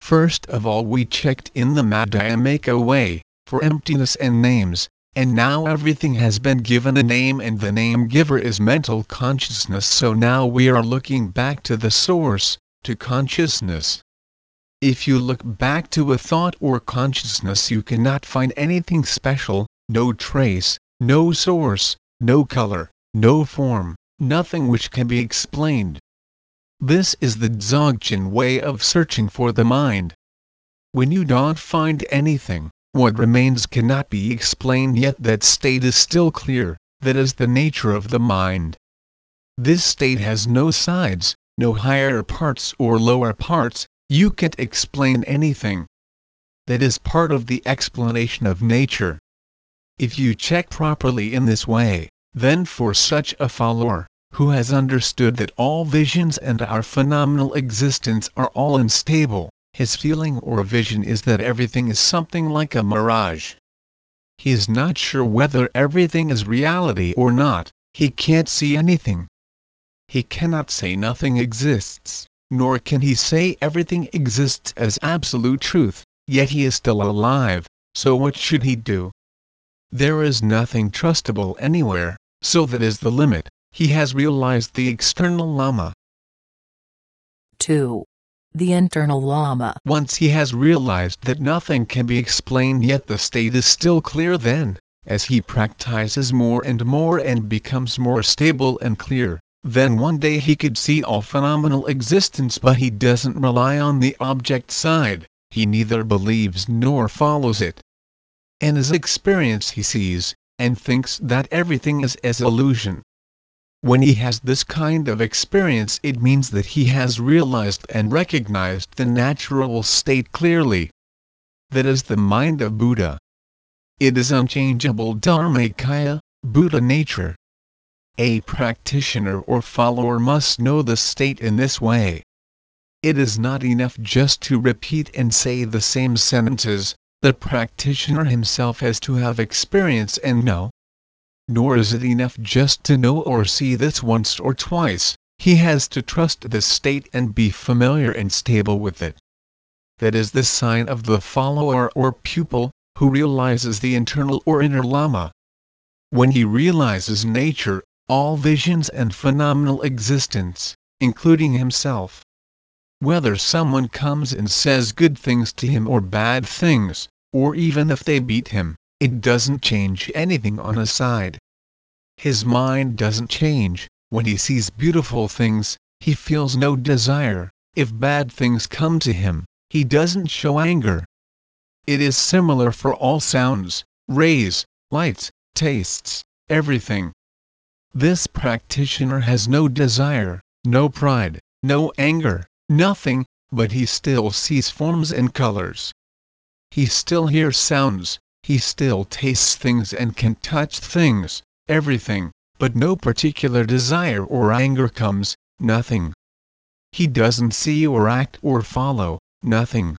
First of all, we checked in the Madhyamaka way for emptiness and names, and now everything has been given a name and the name giver is mental consciousness so now we are looking back to the source, to consciousness. If you look back to a thought or consciousness you cannot find anything special, no trace, no source, no color, no form, nothing which can be explained. This is the Dzogchen way of searching for the mind. When you don't find anything, what remains cannot be explained yet that state is still clear, that is the nature of the mind. This state has no sides, no higher parts or lower parts, you can't explain anything. That is part of the explanation of nature. If you check properly in this way, then for such a follower, who has understood that all visions and our phenomenal existence are all unstable, his feeling or vision is that everything is something like a mirage. He is not sure whether everything is reality or not, he can't see anything. He cannot say nothing exists, nor can he say everything exists as absolute truth, yet he is still alive, so what should he do? There is nothing trustable anywhere, so that is the limit, he has realized the external Lama. 2. The internal Lama. Once he has realized that nothing can be explained yet the state is still clear then, as he practices more and more and becomes more stable and clear, then one day he could see all phenomenal existence but he doesn't rely on the object side, he neither believes nor follows it and his experience he sees, and thinks that everything is as illusion. When he has this kind of experience it means that he has realized and recognized the natural state clearly. That is the mind of Buddha. It is unchangeable Dharmakaya, Buddha nature. A practitioner or follower must know the state in this way. It is not enough just to repeat and say the same sentences, the practitioner himself has to have experience and know. Nor is it enough just to know or see this once or twice, he has to trust this state and be familiar and stable with it. That is the sign of the follower or pupil, who realizes the internal or inner Lama. When he realizes nature, all visions and phenomenal existence, including himself, whether someone comes and says good things to him or bad things, or even if they beat him, it doesn't change anything on his side. His mind doesn't change, when he sees beautiful things, he feels no desire, if bad things come to him, he doesn't show anger. It is similar for all sounds, rays, lights, tastes, everything. This practitioner has no desire, no pride, no anger, nothing, but he still sees forms and colors. He still hears sounds, he still tastes things and can touch things, everything, but no particular desire or anger comes, nothing. He doesn't see or act or follow, nothing.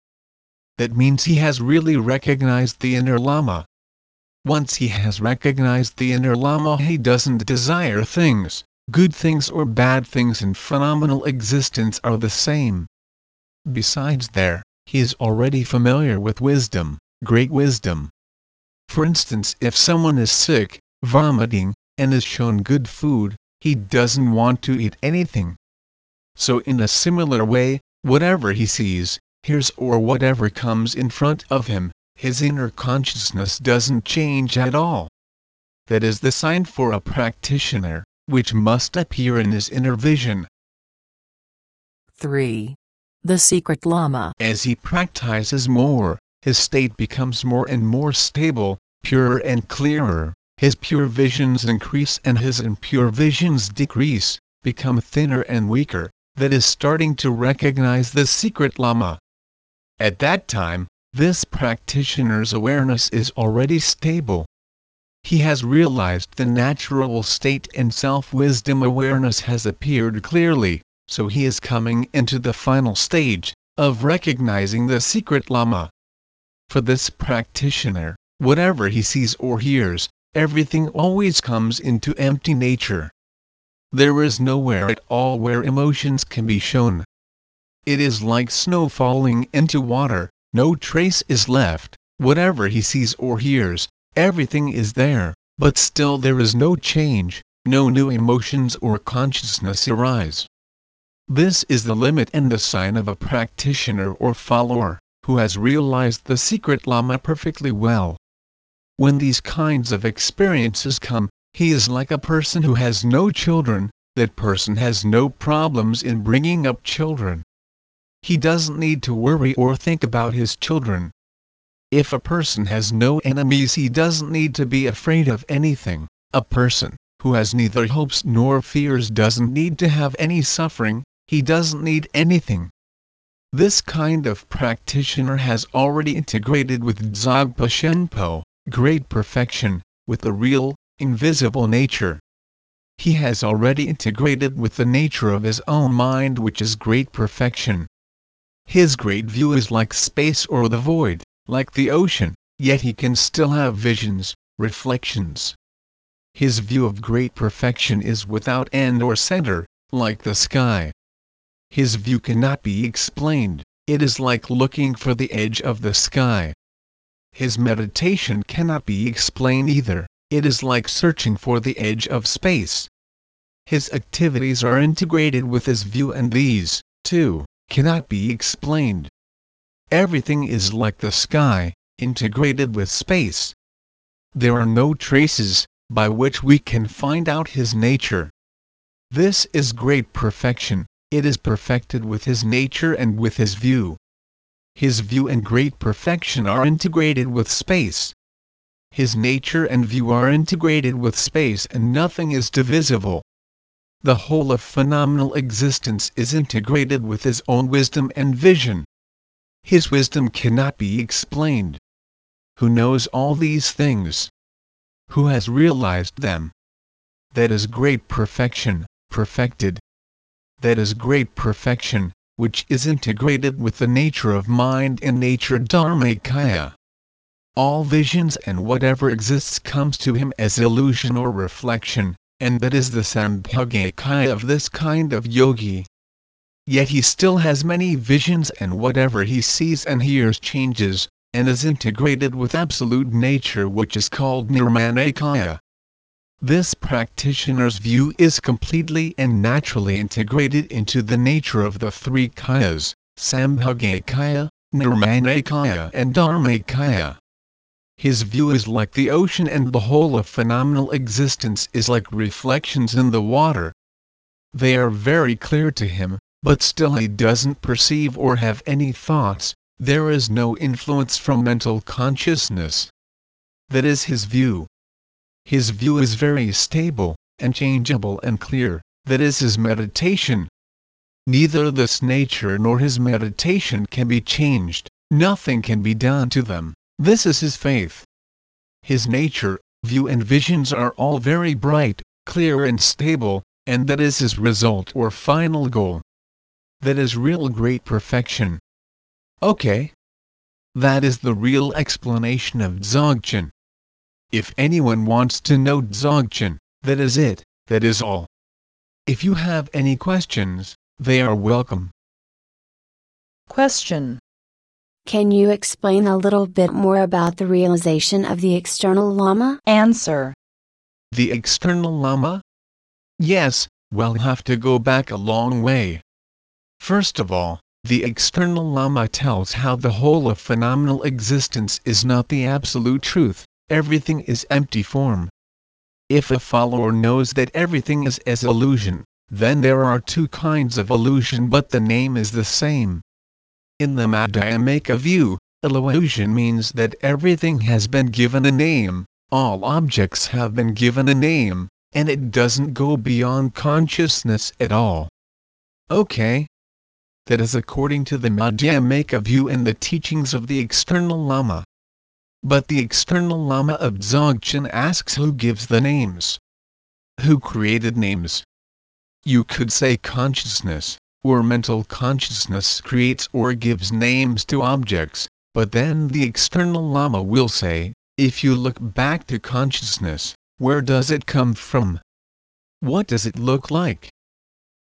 That means he has really recognized the inner Lama. Once he has recognized the inner Lama he doesn't desire things, good things or bad things in phenomenal existence are the same. Besides there, he is already familiar with wisdom, great wisdom. For instance if someone is sick, vomiting, and is shown good food, he doesn't want to eat anything. So in a similar way, whatever he sees, hears or whatever comes in front of him, his inner consciousness doesn't change at all. That is the sign for a practitioner which must appear in his inner vision. 3. The Secret Lama. As he practices more, his state becomes more and more stable, purer and clearer, his pure visions increase and his impure visions decrease, become thinner and weaker, that is starting to recognize the secret Lama. At that time, this practitioner's awareness is already stable, he has realized the natural state and self-wisdom awareness has appeared clearly, so he is coming into the final stage, of recognizing the secret Lama. For this practitioner, whatever he sees or hears, everything always comes into empty nature. There is nowhere at all where emotions can be shown. It is like snow falling into water, no trace is left, whatever he sees or hears, everything is there, but still there is no change, no new emotions or consciousness arise. This is the limit and the sign of a practitioner or follower, who has realized the secret Lama perfectly well. When these kinds of experiences come, he is like a person who has no children, that person has no problems in bringing up children. He doesn't need to worry or think about his children, if a person has no enemies he doesn't need to be afraid of anything. A person who has neither hopes nor fears doesn't need to have any suffering, he doesn't need anything. This kind of practitioner has already integrated with Dzogpa Chenpo, great perfection, with the real, invisible nature. He has already integrated with the nature of his own mind which is great perfection. His great view is like space or the void, like the ocean, yet he can still have visions, reflections. His view of great perfection is without end or center, like the sky. His view cannot be explained, it is like looking for the edge of the sky. His meditation cannot be explained either, it is like searching for the edge of space. His activities are integrated with his view and these, too, cannot be explained. Everything is like the sky, integrated with space. There are no traces, by which we can find out his nature. This is great perfection, it is perfected with his nature and with his view. His view and great perfection are integrated with space. His nature and view are integrated with space and nothing is divisible. The whole of phenomenal existence is integrated with his own wisdom and vision. His wisdom cannot be explained. Who knows all these things? Who has realized them? That is great perfection, perfected, that is great perfection, which is integrated with the nature of mind and nature Dharmakaya. All visions and whatever exists comes to him as illusion or reflection, and that is the Sambhogakaya of this kind of yogi. Yet he still has many visions and whatever he sees and hears changes, and is integrated with absolute nature which is called Nirmanakaya. This practitioner's view is completely and naturally integrated into the nature of the three kayas, Sambhogakaya, Nirmanakaya and Dharmakaya. His view is like the ocean and the whole of phenomenal existence is like reflections in the water. They are very clear to him, but still he doesn't perceive or have any thoughts, there is no influence from mental consciousness. That is his view. His view is very stable, and changeable and clear, that is his meditation. Neither this nature nor his meditation can be changed, nothing can be done to them, this is his faith. His nature, view and visions are all very bright, clear and stable, and that is his result or final goal. That is real great perfection. Okay. That is the real explanation of Dzogchen. If anyone wants to know Dzogchen, that is it, that is all. If you have any questions, they are welcome. Question. Can you explain a little bit more about the realization of the external Lama? Answer. The external Lama? Yes, we'll have to go back a long way. First of all, the external Lama tells how the whole of phenomenal existence is not the absolute truth, everything is empty form. If a follower knows that everything is as illusion, then there are two kinds of illusion but the name is the same. In the Madhyamaka view, illusion means that everything has been given a name, all objects have been given a name, and it doesn't go beyond consciousness at all. Okay. That is according to the Madhyamaka view and the teachings of the external Lama. But the external Lama of Dzogchen asks who gives the names. Who created names? You could say consciousness, or mental consciousness creates or gives names to objects, but then the external Lama will say, if you look back to consciousness, where does it come from? What does it look like?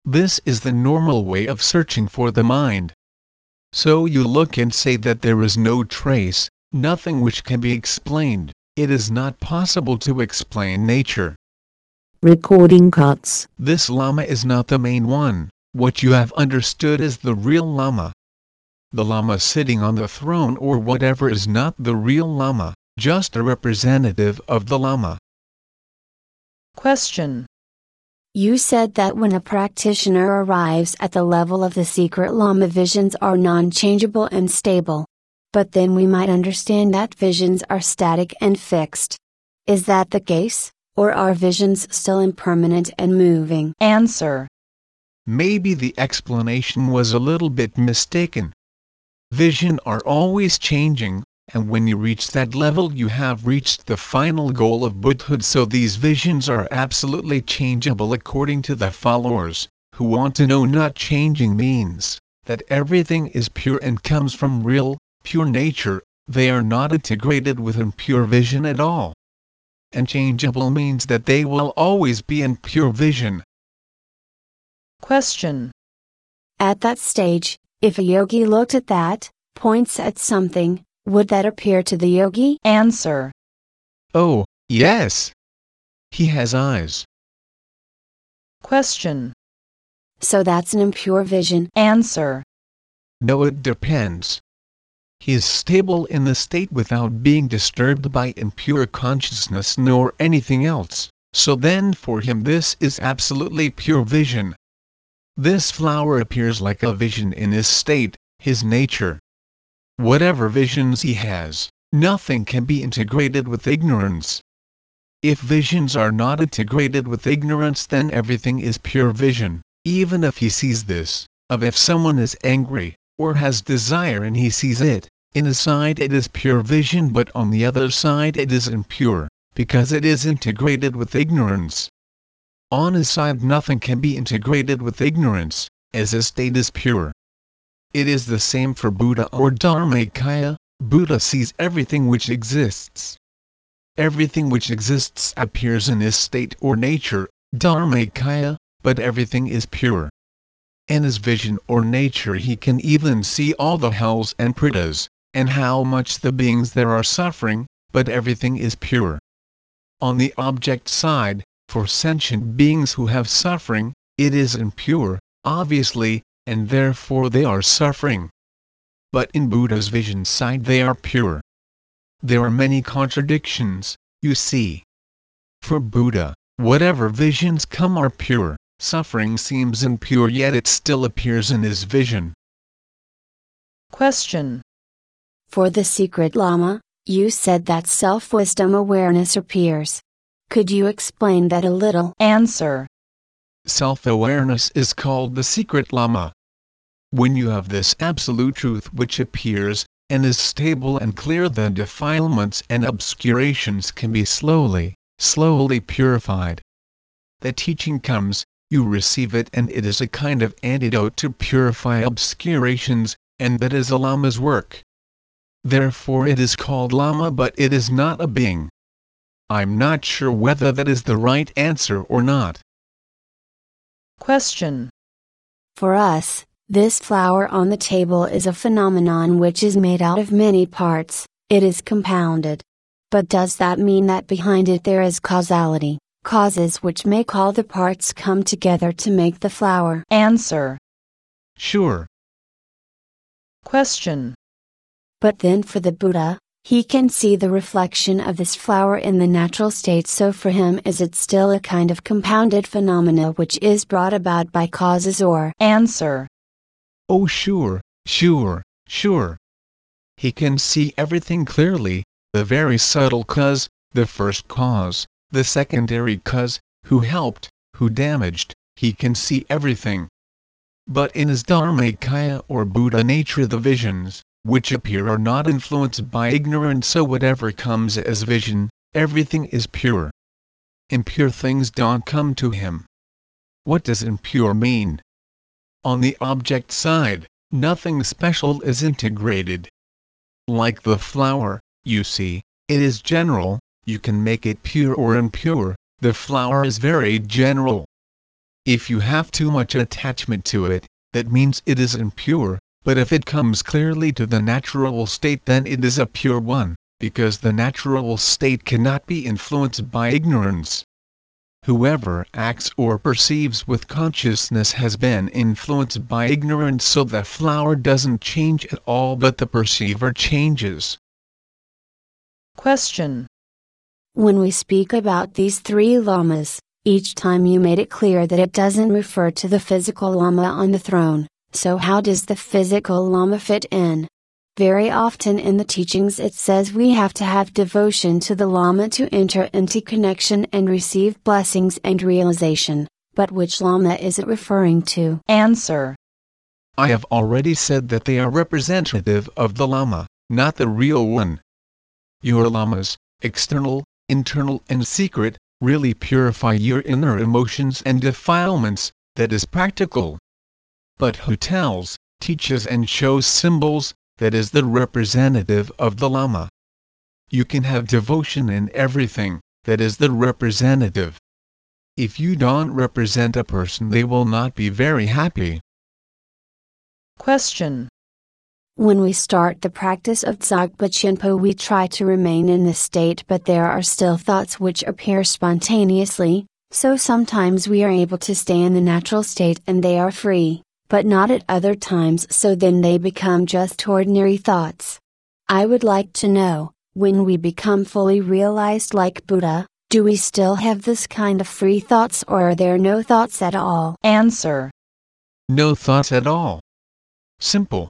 This is the normal way of searching for the mind. So you look and say that there is no trace, nothing which can be explained, it is not possible to explain nature. Recording cuts. This Lama is not the main one, what you have understood is the real Lama. The Lama sitting on the throne or whatever is not the real Lama, just a representative of the Lama. Question. You said that when a practitioner arrives at the level of the secret Lama visions are non changeable and stable but then we might understand that visions are static and fixed. Is that the case, or are visions still impermanent and moving? Answer. Maybe the explanation was a little bit mistaken. Vision are always changing, and when you reach that level you have reached the final goal of Buddhahood so these visions are absolutely changeable according to the followers, who want to know not changing means, that everything is pure and comes from real, pure nature, they are not integrated with impure vision at all. And changeable means that they will always be in pure vision. Question. At that stage, if a yogi looked at that, points at something, would that appear to the yogi? Answer. Oh, yes. He has eyes. Question. So that's an impure vision. Answer. No, it depends. He is stable in the state without being disturbed by impure consciousness nor anything else, so then for him this is absolutely pure vision. This flower appears like a vision in his state, his nature. Whatever visions he has, nothing can be integrated with ignorance. If visions are not integrated with ignorance then everything is pure vision, even if he sees this, of if someone is angry, or has desire and he sees it, in his side it is pure vision but on the other side it is impure, because it is integrated with ignorance. On his side nothing can be integrated with ignorance, as his state is pure. It is the same for Buddha or Dharmakaya, Buddha sees everything which exists. Everything which exists appears in his state or nature, Dharmakaya, but everything is pure. In his vision or nature he can even see all the hells and pretas, and how much the beings there are suffering, but everything is pure. On the object side, for sentient beings who have suffering, it is impure, obviously, and therefore they are suffering. But in Buddha's vision side they are pure. There are many contradictions, you see. For Buddha, whatever visions come are pure, suffering seems impure yet it still appears in his vision. Question. For the secret Lama, you said that self wisdom awareness appears. Could you explain that a little? Answer. Self awareness is called the secret Lama. When you have this absolute truth which appears, and is stable and clear, then defilements and obscurations can be slowly, slowly purified. The teaching comes, you receive it, and it is a kind of antidote to purify obscurations, and that is a Lama's work. Therefore, it is called Lama, but it is not a being. I'm not sure whether that is the right answer or not. Question. For us, this flower on the table is a phenomenon which is made out of many parts, it is compounded. But does that mean that behind it there is causality, causes which make all the parts come together to make the flower? Answer. Sure. Question. But then for the Buddha, he can see the reflection of this flower in the natural state so for him is it still a kind of compounded phenomena which is brought about by causes or Answer. Oh, sure, sure, sure. He can see everything clearly, the very subtle cause, the first cause, the secondary cause, who helped, who damaged, he can see everything. But in his Dharmakaya or Buddha nature the visions, which appear are not influenced by ignorance so whatever comes as vision, everything is pure. Impure things don't come to him. What does impure mean? On the object side, nothing special is integrated. Like the flower, you see, it is general, you can make it pure or impure, the flower is very general. If you have too much attachment to it, that means it is impure, but if it comes clearly to the natural state then it is a pure one, because the natural state cannot be influenced by ignorance. Whoever acts or perceives with consciousness has been influenced by ignorance so the flower doesn't change at all but the perceiver changes. Question. When we speak about these three lamas, each time you made it clear that it doesn't refer to the physical lama on the throne, so how does the physical lama fit in? Very often in the teachings it says we have to have devotion to the Lama to enter into connection and receive blessings and realization, but which Lama is it referring to? Answer. I have already said that they are representative of the Lama, not the real one. Your lamas, external, internal and secret, really purify your inner emotions and defilements, that is practical. But who tells, teaches and shows symbols, that is the representative of the Lama. You can have devotion in everything, that is the representative. If you don't represent a person they will not be very happy. Question. When we start the practice of Dzogpa Chenpo we try to remain in this state but there are still thoughts which appear spontaneously, so sometimes we are able to stay in the natural state and they are free, but not at other times so then they become just ordinary thoughts. I would like to know, when we become fully realized like Buddha, do we still have this kind of free thoughts or are there no thoughts at all? Answer. No thoughts at all. Simple.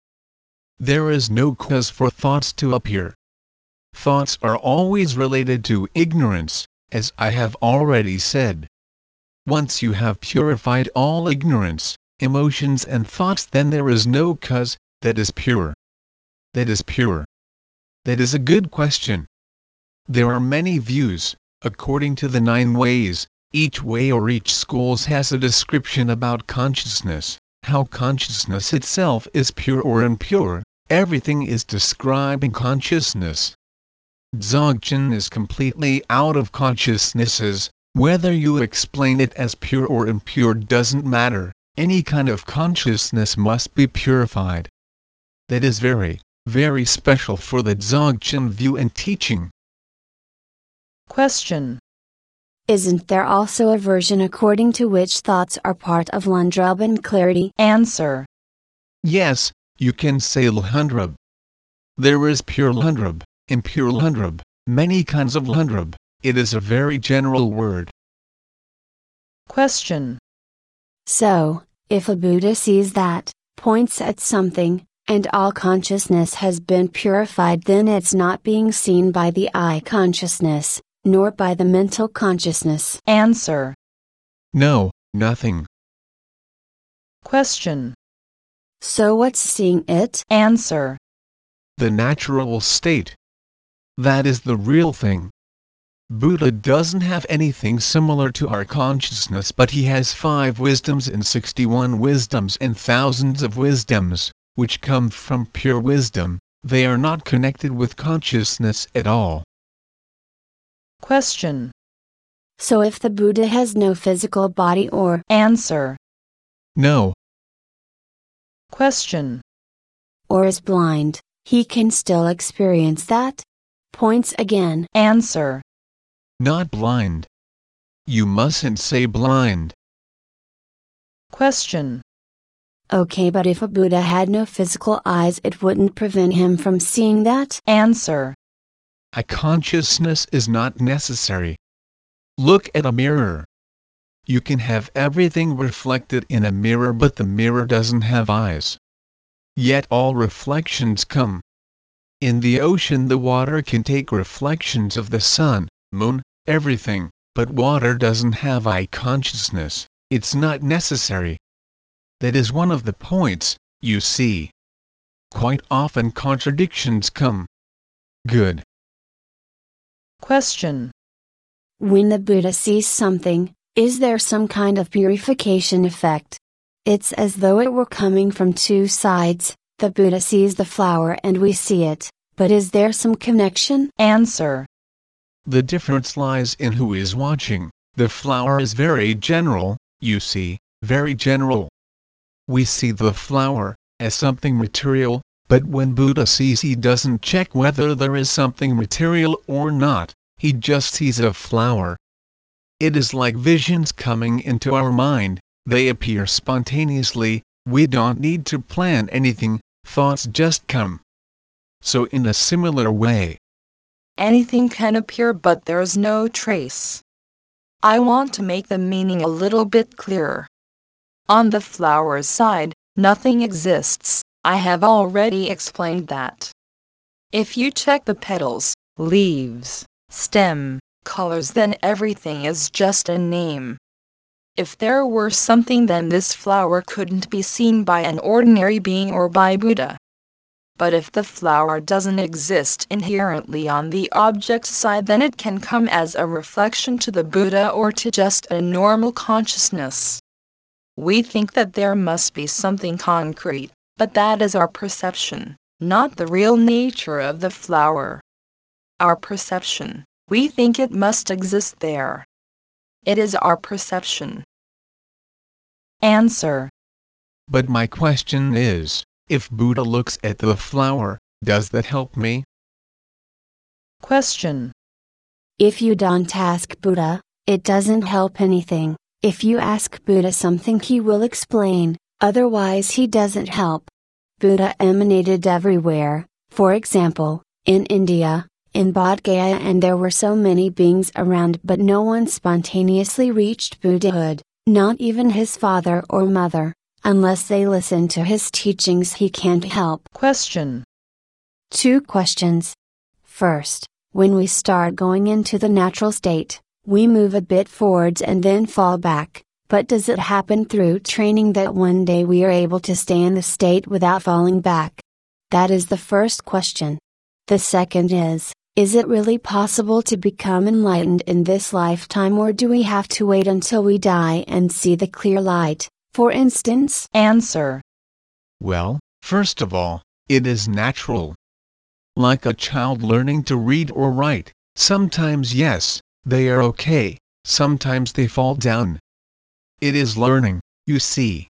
There is no cause for thoughts to appear. Thoughts are always related to ignorance, as I have already said. Once you have purified all ignorance, emotions and thoughts then there is no cause, that is pure. That is pure. That is a good question. There are many views, according to the nine ways, each way or each schools has a description about consciousness how consciousness itself is pure or impure, everything is describing consciousness. Dzogchen is completely out of consciousnesses, whether you explain it as pure or impure doesn't matter, any kind of consciousness must be purified. That is very, very special for the Dzogchen view and teaching. Question. Isn't there also a version according to which thoughts are part of Lhundrub and clarity? Answer. Yes, you can say Lhundrub. There is pure Lhundrub, impure Lhundrub, many kinds of Lhundrub, it is a very general word. Question. So, if a Buddha sees that, points at something, and all consciousness has been purified then it's not being seen by the eye consciousness, nor by the mental consciousness. Answer. No, nothing. Question. So what's seeing it? Answer. The natural state. That is the real thing. Buddha doesn't have anything similar to our consciousness but he has five wisdoms and 61 wisdoms and thousands of wisdoms, which come from pure wisdom, they are not connected with consciousness at all. Question. So if the Buddha has no physical body or Answer. No, Question. or is blind, he can still experience that? Points again. Answer. Not blind. You mustn't say blind. Question. Okay, but if a Buddha had no physical eyes, it wouldn't prevent him from seeing that? Answer. A consciousness is not necessary. Look at a mirror. You can have everything reflected in a mirror but the mirror doesn't have eyes. Yet all reflections come. In the ocean the water can take reflections of the sun, moon, everything, but water doesn't have eye consciousness, it's not necessary. That is one of the points, you see. Quite often contradictions come. Good. Question. When the Buddha sees something, is there some kind of purification effect? It's as though it were coming from two sides, the Buddha sees the flower and we see it, but is there some connection? Answer. The difference lies in who is watching. The flower is very general, you see, very general. We see the flower as something material, but when Buddha sees he doesn't check whether there is something material or not, he just sees a flower. It is like visions coming into our mind, they appear spontaneously, we don't need to plan anything, thoughts just come. So in a similar way, Anything can appear but there's no trace. I want to make the meaning a little bit clearer. On the flower's side, nothing exists, I have already explained that. If you check the petals, leaves, stem, colors then everything is just a name. If there were something then this flower couldn't be seen by an ordinary being or by Buddha. But if the flower doesn't exist inherently on the object side, then it can come as a reflection to the Buddha or to just a normal consciousness. We think that there must be something concrete, but that is our perception, not the real nature of the flower. Our perception, we think it must exist there. It is our perception. Answer. But my question is, if Buddha looks at the flower, does that help me? Question. If you don't ask Buddha, it doesn't help anything. If you ask Buddha something, he will explain, otherwise, he doesn't help. Buddha emanated everywhere, for example, in India, in Bodh Gaya, and there were so many beings around, but no one spontaneously reached Buddhahood, not even his father or mother. Unless they listen to his teachings, he can't help. Question. Two questions. First, when we start going into the natural state, we move a bit forwards and then fall back, but does it happen through training that one day we are able to stay in the state without falling back? That is the first question. The second is, is it really possible to become enlightened in this lifetime or do we have to wait until we die and see the clear light? For instance, answer. Well, first of all, it is natural. Like a child learning to read or write, sometimes yes, they are okay, sometimes they fall down. It is learning, you see.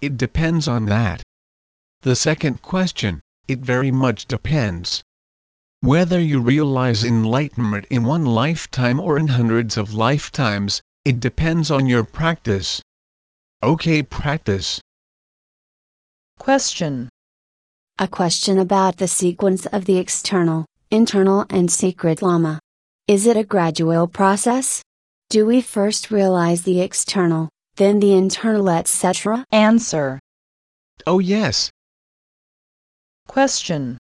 It depends on that. The second question, it very much depends. Whether you realize enlightenment in one lifetime or in hundreds of lifetimes, it depends on your practice. Okay, practice. Question. A question about the sequence of the external, internal, and secret Lama. Is it a gradual process? Do we first realize the external, then the internal, etc.? Answer. Oh, yes. Question.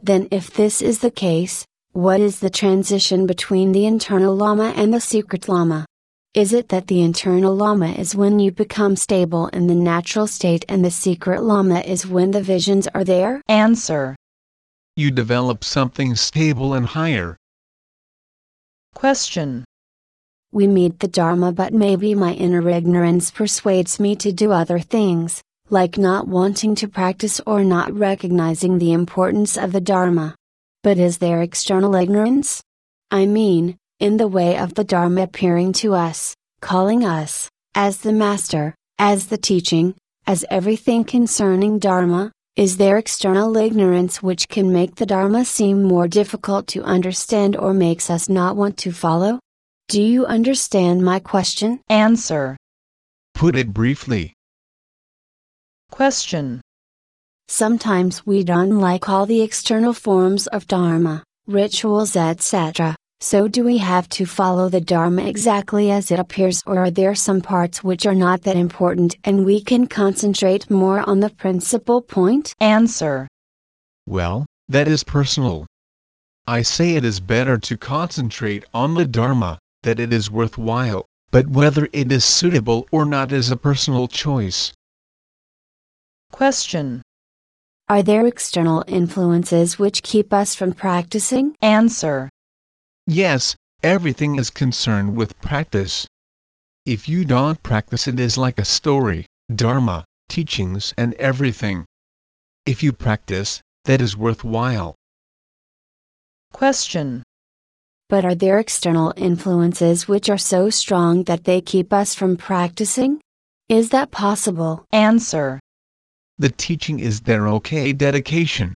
Then, if this is the case, what is the transition between the internal Lama and the secret Lama? Is it that the internal Lama is when you become stable in the natural state and the secret Lama is when the visions are there? Answer. You develop something stable and higher. Question. We meet the Dharma, but maybe my inner ignorance persuades me to do other things, like not wanting to practice or not recognizing the importance of the Dharma. But is there external ignorance? I mean, in the way of the Dharma appearing to us, calling us, as the Master, as the teaching, as everything concerning Dharma, is there external ignorance which can make the Dharma seem more difficult to understand or makes us not want to follow? Do you understand my question? Answer. Put it briefly. Question. Sometimes we don't like all the external forms of Dharma, rituals, etc. So do we have to follow the Dharma exactly as it appears or are there some parts which are not that important and we can concentrate more on the principal point? Answer. Well, that is personal. I say it is better to concentrate on the Dharma, that it is worthwhile, but whether it is suitable or not is a personal choice. Question. Are there external influences which keep us from practicing? Answer. Yes, everything is concerned with practice. If you don't practice, it is like a story, Dharma, teachings, and everything. If you practice, that is worthwhile. Question. But are there external influences which are so strong that they keep us from practicing? Is that possible? Answer. The teaching is their okay dedication,